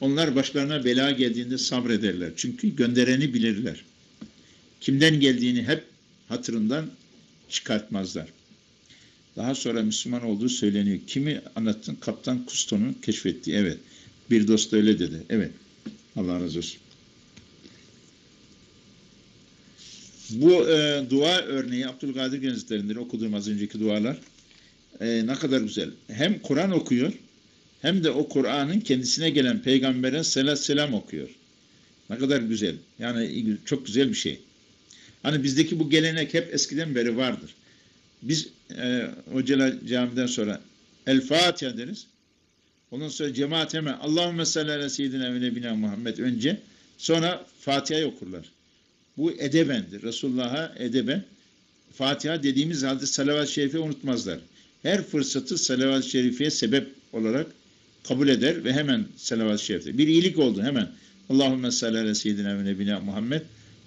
Onlar başlarına bela geldiğinde sabrederler. Çünkü göndereni bilirler. Kimden geldiğini hep hatırından çıkartmazlar. Daha sonra Müslüman olduğu söyleniyor. Kimi anlattın? Kaptan Kusto'nun keşfettiği. Evet. Bir dost öyle dedi. Evet. Allah razı olsun. Bu e, dua örneği Abdülkadir Gönüzleri'ndir. Okuduğum az önceki dualar. E, ne kadar güzel. Hem Kur'an okuyor hem de o Kur'an'ın kendisine gelen peygambere selat selam okuyor. Ne kadar güzel. Yani çok güzel bir şey. Hani bizdeki bu gelenek hep eskiden beri vardır. Biz e, Hocalar camiden sonra El Fatiha deriz. Ondan sonra cemaat hemen Allahümme salli ala seyyidina ve nebina Muhammed önce sonra Fatiha'yı okurlar. Bu edebendir. Resulullah'a edeben. Fatiha dediğimiz halde salavat-ı şerife unutmazlar. Her fırsatı salavat-ı şerifeye sebep olarak kabul eder ve hemen salavat-ı şerife. Bir iyilik oldu hemen. Allahümme salli ala seyyidina ve nebina Muhammed.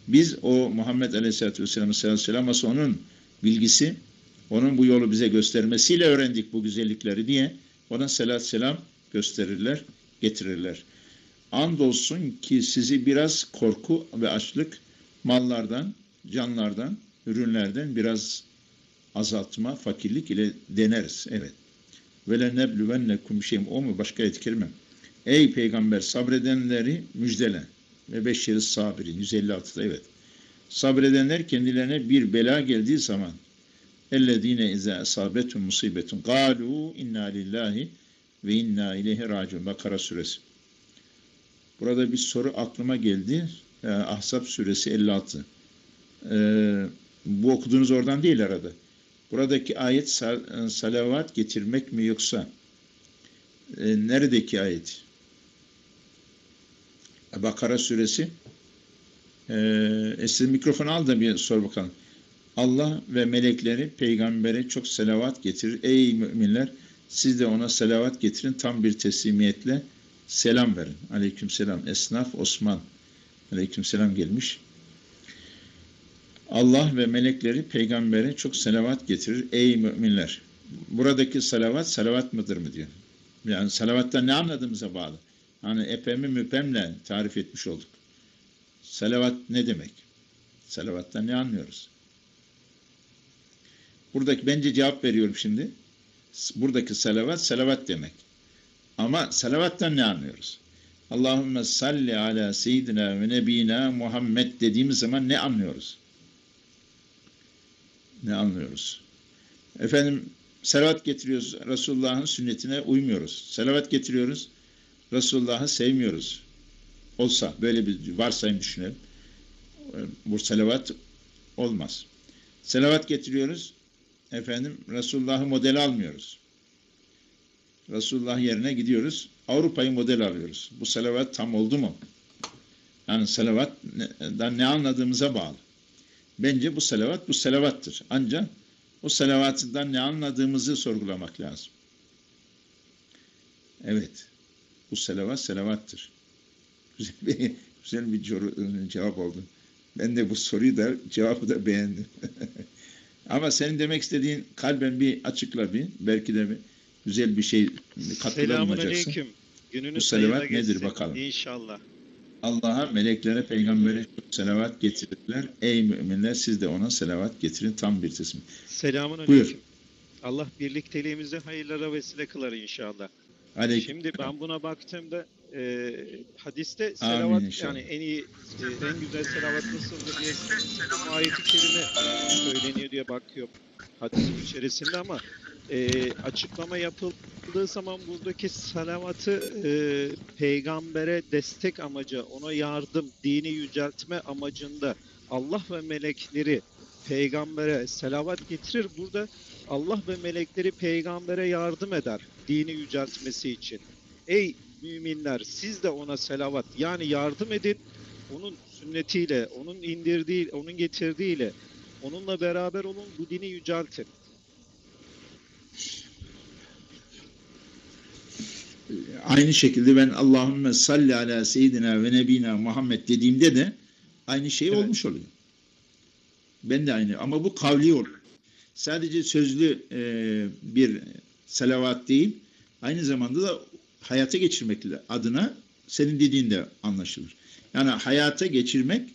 Biz o Muhammed Aleyhisselatü Vesselam'ın sellem onun bilgisi, Onun bu yolu bize göstermesiyle öğrendik bu güzellikleri diye ona selat selam gösterirler, getirirler. Andolsun ki sizi biraz korku ve açlık mallardan, canlardan, ürünlerden biraz azaltma, fakirlik ile deneriz. Evet. Ve le nebluvennekum şeyim o mu? Başka kerime. Ey peygamber sabredenleri müjdele. Ve beşeri sabirin. 156'da evet. Sabredenler kendilerine bir bela geldiği zaman ellezine izâ esabetum musibetun galu inna lillahi ve inna ileyhi raciun. Bakara suresi. Burada bir soru aklıma geldi. Ee, Ahzab suresi 56. Ee, bu okuduğunuz oradan değil arada. Buradaki ayet sal salavat getirmek mi yoksa e, neredeki ayet? Bakara suresi. Ee, Esra mikrofonu al da bir sor bakalım. Allah ve melekleri peygambere çok selavat getirir. Ey müminler siz de ona selavat getirin tam bir teslimiyetle selam verin. Aleyküm selam. Esnaf Osman. Aleyküm selam gelmiş. Allah ve melekleri peygambere çok selavat getirir. Ey müminler. Buradaki salavat salavat mıdır mı diyor. Yani salavattan ne anladığımıza bağlı. Hani epemi müpemle tarif etmiş olduk. Salavat ne demek? Salavattan ne anlıyoruz? Buradaki bence cevap veriyorum şimdi. Buradaki salavat salavat demek. Ama salavattan ne anlıyoruz? Allahümme salli ala seyyidina ve nebina Muhammed dediğimiz zaman ne anlıyoruz? Ne anlıyoruz? Efendim salavat getiriyoruz. Resulullah'ın sünnetine uymuyoruz. Salavat getiriyoruz. Resulullah'ı sevmiyoruz. Olsa böyle bir varsayım düşünelim. Bu salavat olmaz. Salavat getiriyoruz. Efendim Resulullah'ı model almıyoruz. Resulullah yerine gidiyoruz. Avrupa'yı model alıyoruz. Bu salavat tam oldu mu? Yani salavatdan ne anladığımıza bağlı. Bence bu salavat bu salavattır. Ancak o salavatından ne anladığımızı sorgulamak lazım. Evet. Bu salavat salavattır. Güzel bir, [LAUGHS] güzel bir cevap oldu. Ben de bu soruyu da cevabı da beğendim. [LAUGHS] Ama senin demek istediğin kalben bir açıkla bir. Belki de bir güzel bir şey katkıda bulunacaksın. Gününüz Bu hayırla nedir bakalım. İnşallah. Allah'a, meleklere, peygambere selavat getirirler. Ey müminler siz de ona selavat getirin tam bir teslim. Selamun Buyur. aleyküm. Allah birlikteliğimizi hayırlara vesile kılar inşallah. Aleyküm. Şimdi ben buna baktığımda e, hadiste selavat inşallah. yani en iyi e, en güzel selavat nasıldır diye ayeti kerime söyleniyor diye bakıyorum hadisin içerisinde ama e, açıklama yapıldığı zaman buradaki salavatı e, peygambere destek amacı, ona yardım, dini yüceltme amacında Allah ve melekleri peygambere selavat getirir. Burada Allah ve melekleri peygambere yardım eder dini yüceltmesi için. Ey müminler siz de ona selavat yani yardım edin. Onun sünnetiyle, onun indirdiği, onun getirdiğiyle onunla beraber olun bu dini yüceltin. Aynı şekilde ben Allahümme salli ala seyyidina ve nebina Muhammed dediğimde de aynı şey Evet. olmuş oluyor. Ben de aynı ama bu kavli olur. Sadece sözlü e, bir salavat değil, aynı zamanda da hayata geçirmek adına senin dediğin de anlaşılır. Yani hayata geçirmek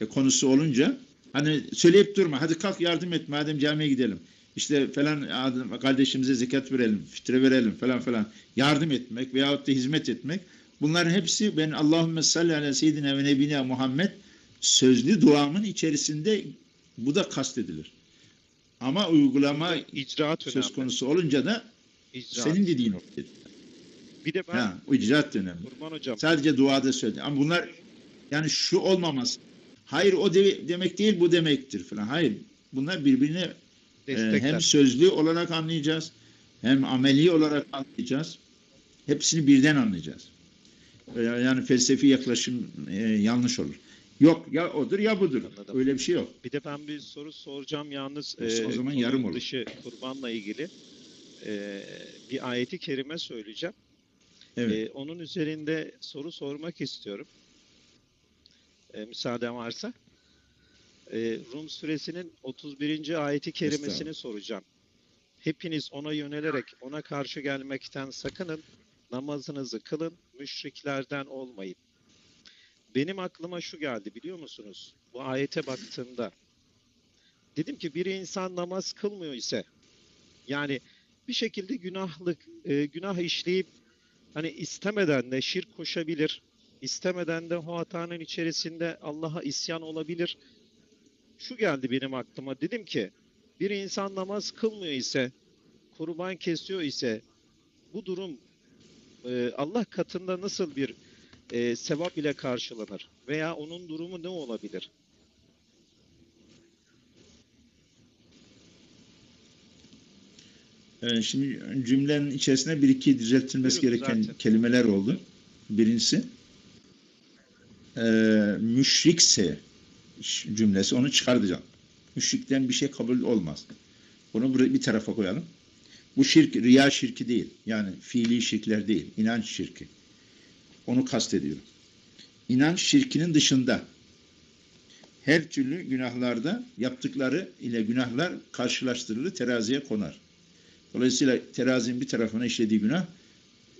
e, konusu olunca hani söyleyip durma hadi kalk yardım et madem camiye gidelim. İşte falan kardeşimize zekat verelim, fitre verelim falan falan. Yardım etmek veyahut da hizmet etmek. Bunların hepsi ben Allahümme salli ala seyyidina ve nebina Muhammed sözlü duamın içerisinde bu da kastedilir. Ama uygulama İcraat söz önemli. konusu olunca da İcraat. senin dediğin ortaya. Bir de ben Ha, icraat önemli. Kurban hocam Sadece duada söyledi. Ama bunlar yani şu olmaması. Hayır o de- demek değil bu demektir falan. Hayır. Bunlar birbirine e, hem sözlü olarak anlayacağız hem ameli olarak anlayacağız. Hepsini birden anlayacağız. E, Yani felsefi yaklaşım e, yanlış olur. Yok ya odur ya budur. Anladım. Öyle bir şey yok. Bir de ben bir soru soracağım yalnız O e, zaman konu yarım olur. dışı kurbanla ilgili e, bir ayeti kerime söyleyeceğim. Evet. E, onun üzerinde soru sormak istiyorum. E, müsaaden varsa. e, Rum suresinin 31. ayeti kerimesini soracağım. Hepiniz ona yönelerek ona karşı gelmekten sakının, namazınızı kılın, müşriklerden olmayın. Benim aklıma şu geldi biliyor musunuz? Bu ayete baktığımda. Dedim ki bir insan namaz kılmıyor ise yani bir şekilde günahlık e, günah işleyip hani istemeden de şirk koşabilir. istemeden de o hatanın içerisinde Allah'a isyan olabilir. Şu geldi benim aklıma. Dedim ki bir insan namaz kılmıyor ise, kurban kesiyor ise bu durum e, Allah katında nasıl bir e, sevap ile karşılanır? Veya onun durumu ne olabilir? Ee, şimdi cümlenin içerisinde bir iki düzeltilmesi Buyurun, gereken zaten. kelimeler oldu. Birincisi e, müşrikse cümlesi onu çıkartacağım. Müşrikten bir şey kabul olmaz. Onu bir bir tarafa koyalım. Bu şirk riya şirki değil. Yani fiili şirkler değil. İnanç şirki. Onu kastediyor. İnanç şirkinin dışında her türlü günahlarda yaptıkları ile günahlar karşılaştırılır, teraziye konar. Dolayısıyla terazinin bir tarafına işlediği günah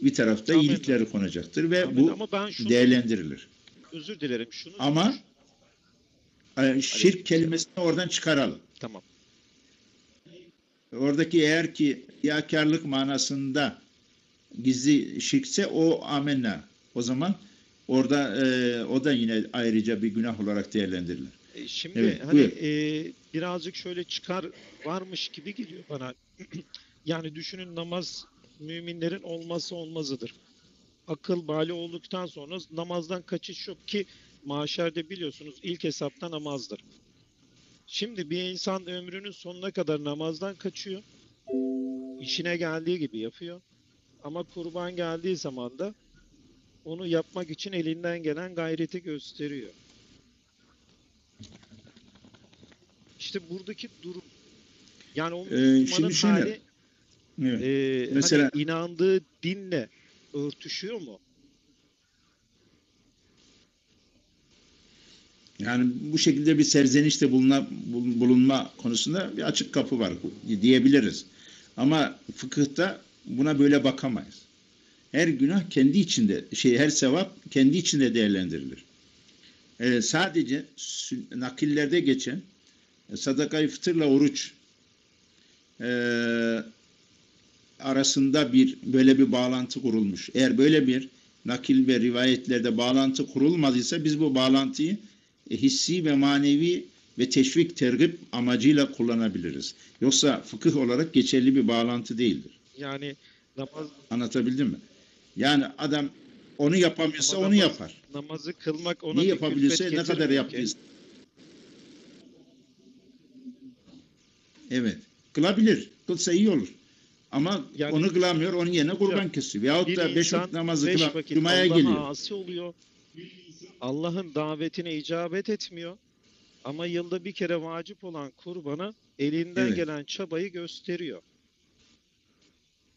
bir tarafta Amin. iyilikleri konacaktır ve Amin. bu Ama ben şunu değerlendirilir. özür dilerim. Şunu Ama e, şirk kelimesini oradan çıkaralım. tamam. Oradaki eğer ki riyakarlık manasında gizli şirkse o amenna. O zaman orada e, o da yine ayrıca bir günah olarak değerlendirilir. E, Şimdi Evet, hani buyur. e, birazcık şöyle çıkar varmış gibi geliyor bana. [CLEARS THROAT] yani düşünün namaz müminlerin olmazsa olmazıdır. Akıl bali olduktan sonra namazdan kaçış yok ki maşerde biliyorsunuz ilk hesapta namazdır. Şimdi bir insan ömrünün sonuna kadar namazdan kaçıyor. İşine geldiği gibi yapıyor. Ama kurban geldiği zaman da onu yapmak için elinden gelen gayreti gösteriyor. İşte buradaki durum yani o Ee, şimdi şöyle, hali Evet. e, Mesela- hani inandığı dinle örtüşüyor mu? Yani bu şekilde bir serzenişte bulunma, bul- bulunma konusunda bir açık kapı var diyebiliriz. Ama fıkıhta buna böyle bakamayız. Her günah kendi içinde, şey her sevap kendi içinde değerlendirilir. Ee, sadece nakillerde geçen e, sadakayı fıtırla oruç e, arasında bir böyle bir bağlantı kurulmuş. Eğer böyle bir nakil ve rivayetlerde bağlantı kurulmadıysa biz bu bağlantıyı e, hissi ve manevi ve teşvik tergip amacıyla kullanabiliriz. Yoksa fıkıh olarak geçerli bir bağlantı değildir. Yani namaz Anlatabildim mi? Yani adam onu yapamıyorsa Ama onu namaz- yapar. namazı kılmak ona Ne yapabilirse ne kadar yaptıysa. Evet. Kılabilir. Kılsa iyi olur. Ama Yani- onu kılamıyor, onun yerine kurban kesiyor. Veyahut da beş vakit namazı beş kılan, vakit Cuma'ya geliyor. asi oluyor. Allah'ın davetine icabet etmiyor. Ama yılda bir kere vacip olan kurbana elinden Evet. gelen çabayı gösteriyor.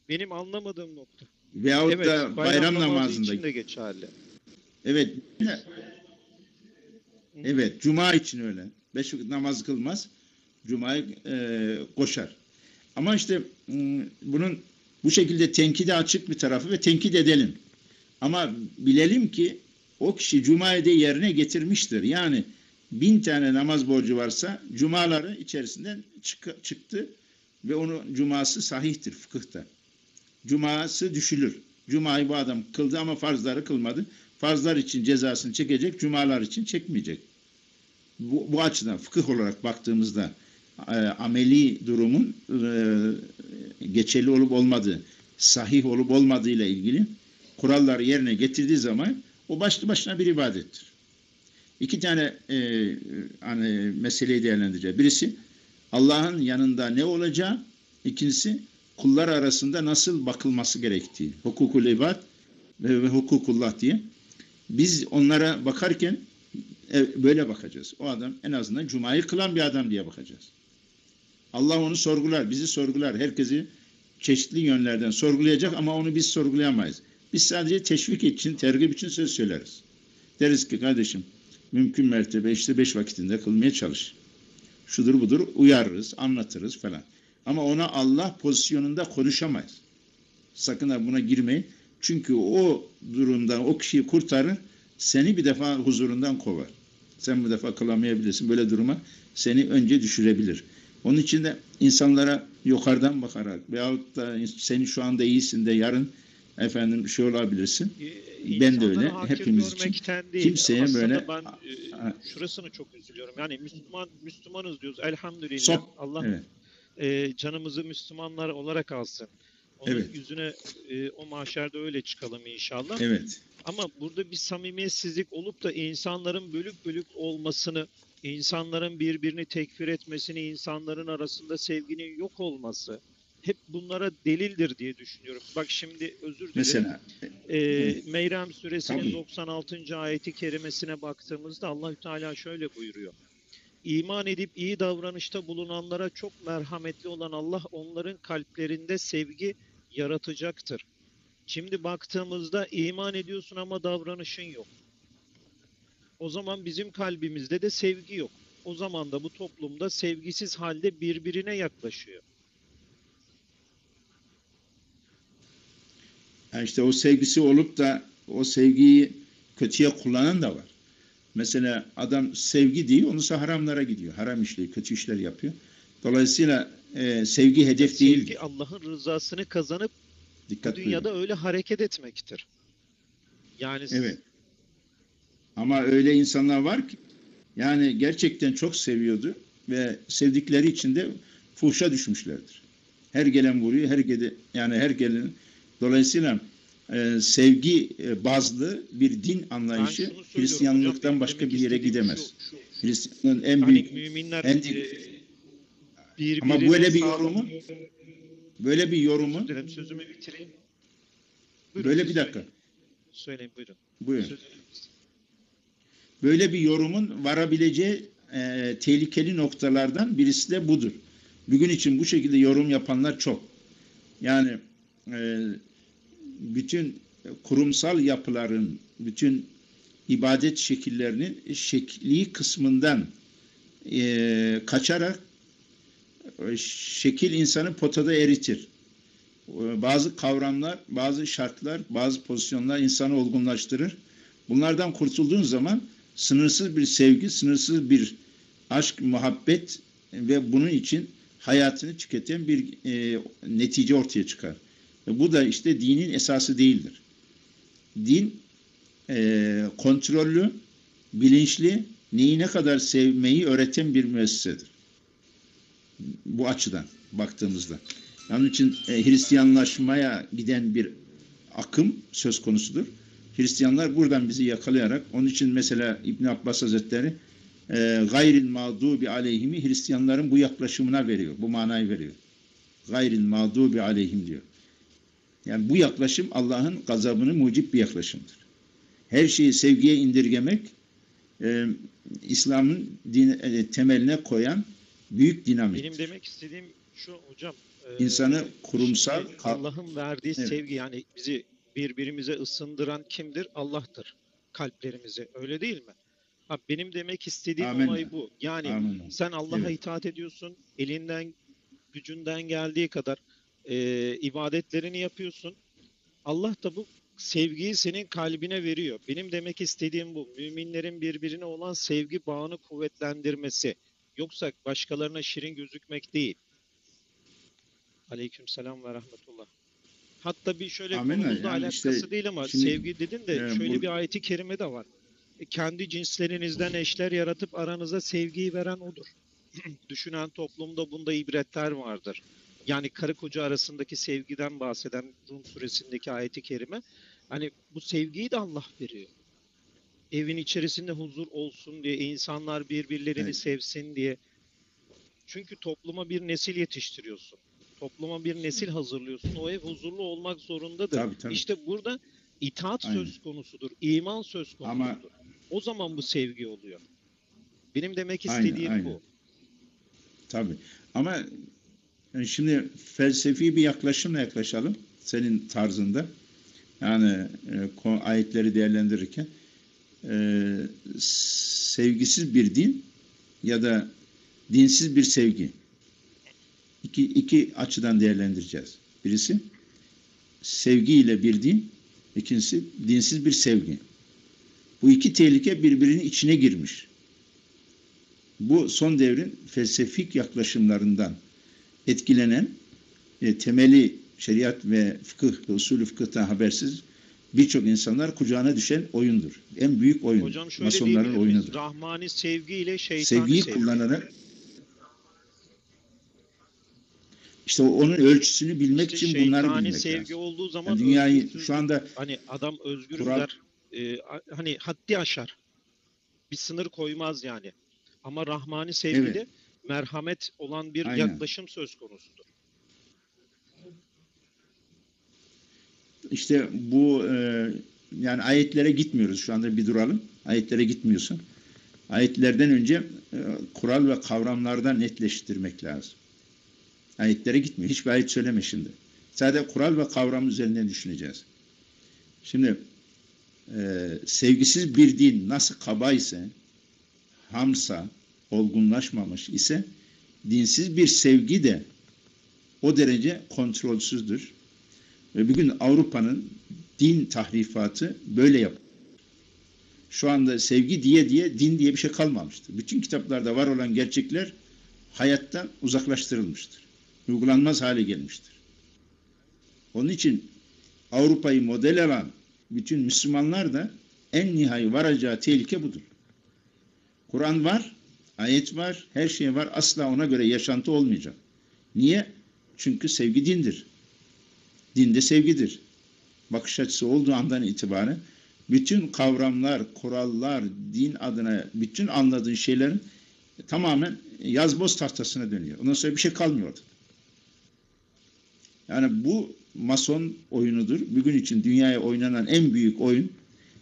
Benim anlamadığım nokta. Veyahut evet, da bayram, namazı namazında. için de geçerli. Evet. Evet. Cuma için öyle. Beş vakit namaz kılmaz. Cuma'yı e, koşar. Ama işte m, bunun bu şekilde tenkide açık bir tarafı ve tenkit edelim. Ama bilelim ki o kişi Cuma'yı da yerine getirmiştir. Yani bin tane namaz borcu varsa Cumaları içerisinden çık- çıktı ve onun Cuması sahihtir fıkıhta. Cuması düşülür. Cuma'yı bu adam kıldı ama farzları kılmadı. Farzlar için cezasını çekecek, cumalar için çekmeyecek. Bu, bu açıdan fıkıh olarak baktığımızda e, ameli durumun e, geçerli olup olmadığı, sahih olup olmadığı ile ilgili kuralları yerine getirdiği zaman o başlı başına bir ibadettir. İki tane e, hani meseleyi değerlendireceğiz. Birisi Allah'ın yanında ne olacağı, ikincisi kullar arasında nasıl bakılması gerektiği. Hukukul ibad ve, hukukullah diye. Biz onlara bakarken e, böyle bakacağız. O adam en azından cumayı kılan bir adam diye bakacağız. Allah onu sorgular, bizi sorgular. Herkesi çeşitli yönlerden sorgulayacak ama onu biz sorgulayamayız. Biz sadece teşvik için, tergip için söz söyleriz. Deriz ki kardeşim mümkün mertebe işte beş vakitinde kılmaya çalış. şudur budur uyarırız, anlatırız falan. Ama ona Allah pozisyonunda konuşamayız. Sakın ha buna girmeyin. Çünkü o durumdan o kişiyi kurtarır, seni bir defa huzurundan kovar. Sen bu defa kılamayabilirsin. Böyle duruma seni önce düşürebilir. Onun için de insanlara yukarıdan bakarak veyahut da seni şu anda iyisin de yarın efendim şey olabilirsin. Ee, Ben de öyle, hepimiz için değil. kimseye Aslında böyle- ben e, şurasını çok üzülüyorum. Yani Müslüman Müslümanız diyoruz. Elhamdülillah. Sok- Allah Evet. E, canımızı Müslümanlar olarak alsın. Onun Evet. yüzüne e, o mahşerde öyle çıkalım inşallah. Evet. Ama burada bir samimiyetsizlik olup da insanların bölük bölük olmasını, insanların birbirini tekfir etmesini, insanların arasında sevginin yok olması hep bunlara delildir diye düşünüyorum. Bak şimdi özür dilerim. Mesela Evet. Meyrem suresinin Tabii. 96. ayeti kerimesine baktığımızda Allahü Teala şöyle buyuruyor. İman edip iyi davranışta bulunanlara çok merhametli olan Allah onların kalplerinde sevgi yaratacaktır. Şimdi baktığımızda iman ediyorsun ama davranışın yok. O zaman bizim kalbimizde de sevgi yok. O zaman da bu toplumda sevgisiz halde birbirine yaklaşıyor. yani işte o sevgisi olup da o sevgiyi kötüye kullanan da var. Mesela adam sevgi değil, onu haramlara gidiyor. Haram işliyor, kötü işler yapıyor. Dolayısıyla e, sevgi hedef değil. Sevgi Allah'ın rızasını kazanıp bu Dikkat buyurun. dünyada öyle hareket etmektir. Yani Evet. Ama öyle insanlar var ki yani gerçekten çok seviyordu ve sevdikleri için de fuhşa düşmüşlerdir. Her gelen vuruyor, her gele, yani her gelen dolayısıyla e, sevgi e, bazlı bir din anlayışı Hristiyanlıktan hocam, başka bir yere gidemez. şu, şu. Hristiyanlığın en Hani büyük müminler en- e, birbirine ama böyle bir yorumun böyle bir dilerim, sözümü bitireyim. böyle siz bir dakika. Söyleyin, buyurun. Buyurun. Böyle bir yorumun varabileceği e, tehlikeli noktalardan birisi de budur. Bugün için bu şekilde yorum yapanlar çok. Yani e, bütün kurumsal yapıların, bütün ibadet şekillerinin şekli kısmından e, kaçarak e, şekil insanı potada eritir. E, Bazı kavramlar, bazı şartlar, bazı pozisyonlar insanı olgunlaştırır. Bunlardan kurtulduğun zaman sınırsız bir sevgi, sınırsız bir aşk, muhabbet ve bunun için hayatını tüketen bir e, netice ortaya çıkar. Bu da işte dinin esası değildir. Din e, kontrollü, bilinçli, neyi ne kadar sevmeyi öğreten bir müessesedir. Bu açıdan baktığımızda. Onun için e, Hristiyanlaşmaya giden bir akım söz konusudur. Hristiyanlar buradan bizi yakalayarak, onun için mesela İbn Abbas Hazretleri e, gayril mağdubi aleyhimi Hristiyanların bu yaklaşımına veriyor, bu manayı veriyor. Gayril mağdubi aleyhim diyor. Yani bu yaklaşım Allah'ın gazabını mucip bir yaklaşımdır. Her şeyi sevgiye indirgemek, e, İslam'ın din, e, temeline koyan büyük dinamik. Benim demek istediğim şu hocam. e, İnsanı kurumsal, kal- Allah'ın verdiği Evet. sevgi yani bizi birbirimize ısındıran kimdir? Allah'tır. Kalplerimizi. Öyle değil mi? Ha, benim demek istediğim Amenna. olay bu. Yani Amenna. sen Allah'a Evet. itaat ediyorsun. Elinden gücünden geldiği kadar e, ibadetlerini yapıyorsun. Allah da bu sevgiyi senin kalbine veriyor. Benim demek istediğim bu. Müminlerin birbirine olan sevgi bağını kuvvetlendirmesi. Yoksa başkalarına şirin gözükmek değil. Aleykümselam ve rahmetullah. Hatta bir şöyle Amenna. konumuzla Yani alakası işte değil ama şimdi- sevgi dedin de e, şöyle bu- bir ayeti kerime de var. E, kendi cinslerinizden eşler yaratıp aranıza sevgiyi veren odur. [CLEARS THROAT] Düşünen toplumda bunda ibretler vardır. Yani karı koca arasındaki sevgiden bahseden Rum suresindeki ayeti kerime. Hani bu sevgiyi de Allah veriyor. Evin içerisinde huzur olsun diye, insanlar birbirlerini Evet. sevsin diye. Çünkü topluma bir nesil yetiştiriyorsun. Topluma bir nesil hazırlıyorsun. O ev huzurlu olmak zorundadır. Tabii, tabii. İşte burada itaat Aynen. söz konusudur, iman söz konusudur. Ama- O zaman bu sevgi oluyor. Benim demek Aynen, istediğim aynen. bu. Tabii. Ama yani şimdi felsefi bir yaklaşımla yaklaşalım. Senin tarzında. Yani e, ayetleri değerlendirirken e, sevgisiz bir din ya da dinsiz bir sevgi. İki, iki açıdan değerlendireceğiz. Birisi sevgiyle bir din, ikincisi dinsiz bir sevgi. Bu iki tehlike birbirinin içine girmiş. Bu son devrin felsefik yaklaşımlarından etkilenen e, temeli şeriat ve fıkıh ve usulü fıkıhtan habersiz birçok insanlar kucağına düşen oyundur. En büyük oyun. Hocam şöyle Masonların oyunudur. Rahmani sevgiyle şeytani Sevgiyi sevgi. kullanarak işte onun ölçüsünü bilmek İşte için bunları bilmek sevgi lazım. olduğu zaman Yani dünyayı şu anda hani adam özgürüm Kural- der. e, hani haddi aşar. Bir sınır koymaz yani. Ama Rahmani sevgide Evet. Merhamet olan bir Aynen. yaklaşım söz konusudur. işte bu e, yani ayetlere gitmiyoruz şu anda bir duralım. Ayetlere gitmiyorsun. Ayetlerden önce e, kural ve kavramlardan netleştirmek lazım. Ayetlere gitmiyor. Hiçbir ayet söyleme şimdi. Sadece kural ve kavram üzerinden düşüneceğiz. Şimdi e, sevgisiz bir din nasıl kaba ise, hamsa, olgunlaşmamış ise dinsiz bir sevgi de o derece kontrolsüzdür. Ve bugün Avrupa'nın din tahrifatı böyle yap. Şu anda sevgi diye diye din diye bir şey kalmamıştır. Bütün kitaplarda var olan gerçekler hayattan uzaklaştırılmıştır. Uygulanmaz hale gelmiştir. Onun için Avrupa'yı model alan bütün Müslümanlar da en nihai varacağı tehlike budur. Kur'an var, ayet var, her şey var. Asla ona göre yaşantı olmayacak. Niye? Çünkü sevgi dindir. Dinde sevgidir. Bakış açısı olduğu andan itibaren bütün kavramlar, kurallar, din adına bütün anladığın şeylerin tamamen yazboz tahtasına dönüyor. Ondan sonra bir şey kalmıyor orada. Yani bu mason oyunudur. Bugün için dünyaya oynanan en büyük oyun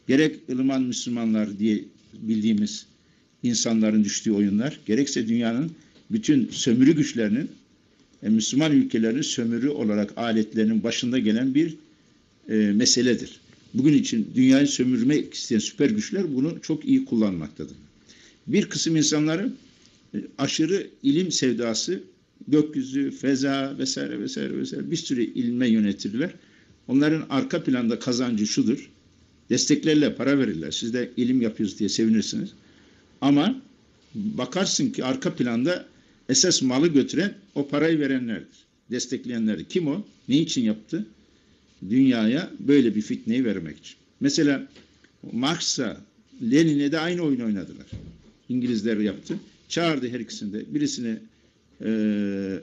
gerek ılıman Müslümanlar diye bildiğimiz insanların düştüğü oyunlar, gerekse dünyanın bütün sömürü güçlerinin e, Müslüman ülkelerin sömürü olarak aletlerinin başında gelen bir e, meseledir. Bugün için dünyayı sömürmek isteyen süper güçler bunu çok iyi kullanmaktadır. Bir kısım insanları e, aşırı ilim sevdası, gökyüzü, feza vesaire vesaire vesaire bir sürü ilme yönetirler. Onların arka planda kazancı şudur. Desteklerle para verirler. Siz de ilim yapıyoruz diye sevinirsiniz. Ama bakarsın ki arka planda esas malı götüren o parayı verenlerdir. Destekleyenlerdir. Kim o? Ne için yaptı? Dünyaya böyle bir fitneyi vermek için. Mesela Marx'a, Lenin'e de aynı oyun oynadılar. İngilizler yaptı. Çağırdı her ikisini de. Birisini e,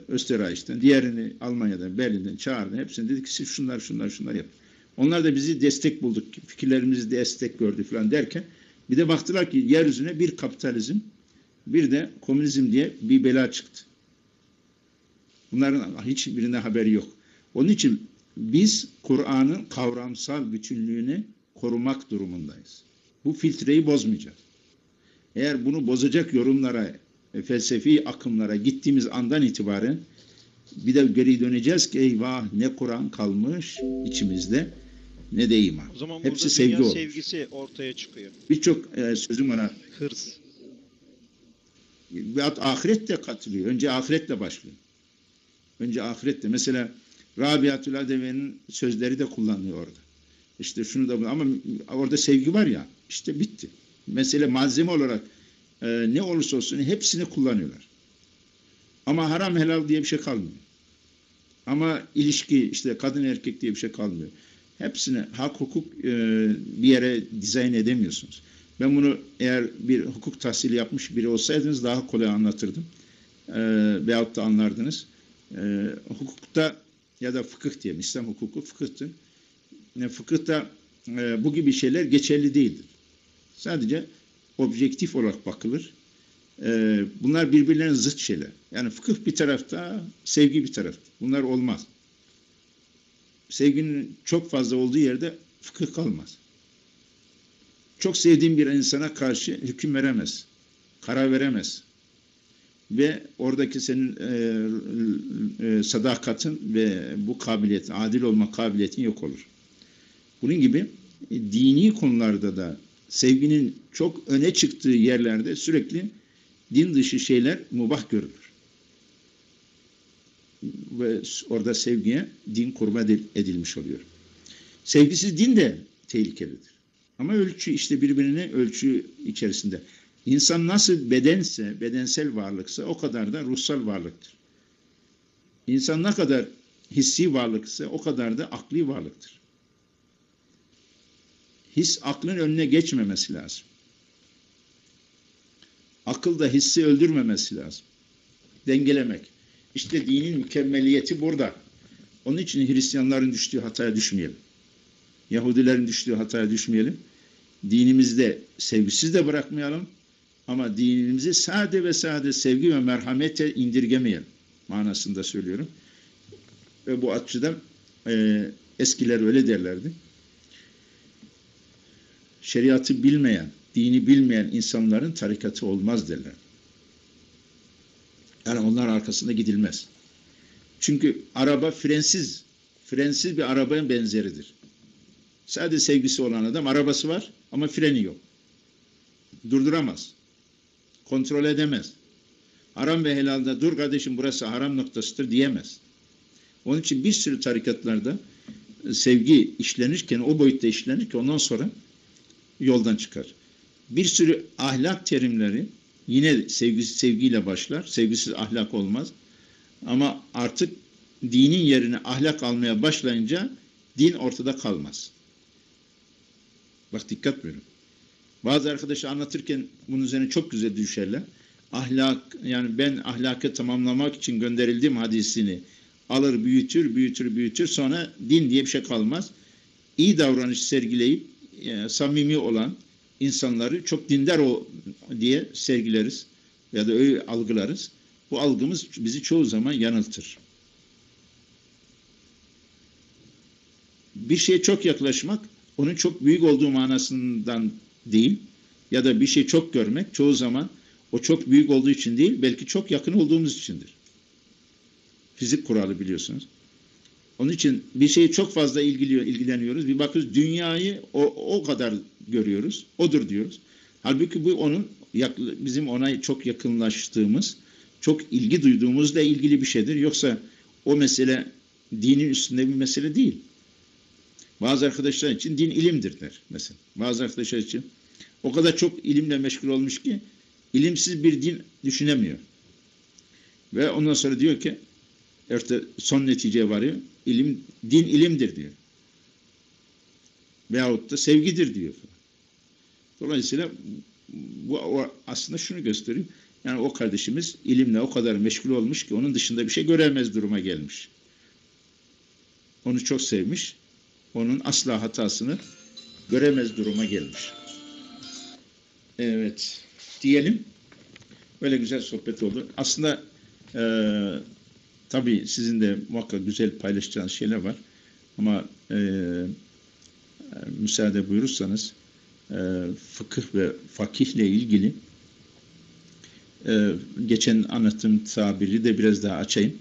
Österreich'ten, diğerini Almanya'dan, Berlin'den çağırdı. Hepsini dedi ki siz şunlar şunlar şunlar yapın. Onlar da bizi destek bulduk. Fikirlerimizi destek gördü falan derken bir de baktılar ki yeryüzüne bir kapitalizm bir de komünizm diye bir bela çıktı. Bunların hiçbirine haberi yok. Onun için biz Kur'an'ın kavramsal bütünlüğünü korumak durumundayız. Bu filtreyi bozmayacağız. Eğer bunu bozacak yorumlara, e, felsefi akımlara gittiğimiz andan itibaren bir de geri döneceğiz ki eyvah ne Kur'an kalmış içimizde ne de iman. O zaman Hepsi sevgi olmuş. sevgisi ortaya çıkıyor. Birçok e, sözüm ona Hırs. Veyahut ahiret de katılıyor. Önce ahiretle başlıyor. Önce ahiretle. Mesela Rabiatül Adeve'nin sözleri de kullanılıyor orada. İşte şunu da ama orada sevgi var ya işte bitti. Mesele malzeme olarak e, ne olursa olsun hepsini kullanıyorlar. Ama haram helal diye bir şey kalmıyor. Ama ilişki işte kadın erkek diye bir şey kalmıyor. Hepsini hak hukuk e, bir yere dizayn edemiyorsunuz. Ben bunu eğer bir hukuk tahsili yapmış biri olsaydınız daha kolay anlatırdım. E, veyahut da anlardınız. E, hukukta ya da fıkıh diyelim. İslam hukuku fıkıhtır. E, fıkıhta e, bu gibi şeyler geçerli değildir. Sadece objektif olarak bakılır. E, bunlar birbirlerine zıt şeyler. Yani fıkıh bir tarafta, sevgi bir tarafta. Bunlar olmaz. Sevginin çok fazla olduğu yerde fıkıh kalmaz. Çok sevdiğin bir insana karşı hüküm veremez. Karar veremez. Ve oradaki senin e, e, sadakatin ve bu kabiliyetin, adil olma kabiliyetin yok olur. Bunun gibi e, dini konularda da sevginin çok öne çıktığı yerlerde sürekli din dışı şeyler mubah görülür. Ve orada sevgiye din kurban edilmiş oluyor. Sevgisiz din de tehlikelidir. Ama ölçü işte birbirine ölçü içerisinde. İnsan nasıl bedense, bedensel varlıksa o kadar da ruhsal varlıktır. İnsan ne kadar hissi varlıksa o kadar da akli varlıktır. His aklın önüne geçmemesi lazım. Akıl da hissi öldürmemesi lazım. Dengelemek. İşte dinin mükemmeliyeti burada. Onun için Hristiyanların düştüğü hataya düşmeyelim. Yahudilerin düştüğü hataya düşmeyelim. Dinimizde sevgisiz de bırakmayalım. Ama dinimizi sade ve sade sevgi ve merhamete indirgemeyelim. Manasında söylüyorum. Ve bu açıdan e, eskiler öyle derlerdi. Şeriatı bilmeyen, dini bilmeyen insanların tarikatı olmaz derler. Yani onlar arkasında gidilmez. Çünkü araba frensiz, frensiz bir arabaya benzeridir. Sadece sevgisi olan adam arabası var ama freni yok. Durduramaz. Kontrol edemez. Haram ve helalde dur kardeşim burası haram noktasıdır diyemez. Onun için bir sürü tarikatlarda sevgi işlenirken, o boyutta işlenirken ondan sonra yoldan çıkar. Bir sürü ahlak terimleri yine sevgisi sevgiyle başlar. Sevgisiz ahlak olmaz. Ama artık dinin yerine ahlak almaya başlayınca din ortada kalmaz. Bak dikkat buyurun. Bazı arkadaşlar anlatırken bunun üzerine çok güzel düşerler. Ahlak yani ben ahlakı tamamlamak için gönderildiğim hadisini alır büyütür, büyütür, büyütür. Sonra din diye bir şey kalmaz. İyi davranış sergileyip e, samimi olan insanları çok dindar o diye sergileriz ya da öyle algılarız. Bu algımız bizi çoğu zaman yanıltır. Bir şeye çok yaklaşmak onun çok büyük olduğu manasından değil ya da bir şey çok görmek çoğu zaman o çok büyük olduğu için değil belki çok yakın olduğumuz içindir. Fizik kuralı biliyorsunuz. Onun için bir şeye çok fazla ilgiliyor, ilgileniyoruz. Bir bakıyoruz dünyayı o, o kadar görüyoruz. Odur diyoruz. Halbuki bu onun bizim ona çok yakınlaştığımız, çok ilgi duyduğumuzla ilgili bir şeydir. Yoksa o mesele dinin üstünde bir mesele değil. Bazı arkadaşlar için din ilimdir der mesela. Bazı arkadaşlar için o kadar çok ilimle meşgul olmuş ki ilimsiz bir din düşünemiyor. Ve ondan sonra diyor ki işte son neticeye varıyor. İlim, din ilimdir diyor. Veyahut da sevgidir diyor. Dolayısıyla bu aslında şunu gösteriyor. Yani o kardeşimiz ilimle o kadar meşgul olmuş ki onun dışında bir şey göremez duruma gelmiş. Onu çok sevmiş. Onun asla hatasını göremez duruma gelmiş. Evet. Diyelim. Böyle güzel sohbet oldu. Aslında eee Tabii sizin de muhakkak güzel paylaşacağınız şeyler var. Ama e, müsaade buyurursanız e, fıkıh ve fakihle ilgili e, geçen anlattığım tabiri de biraz daha açayım.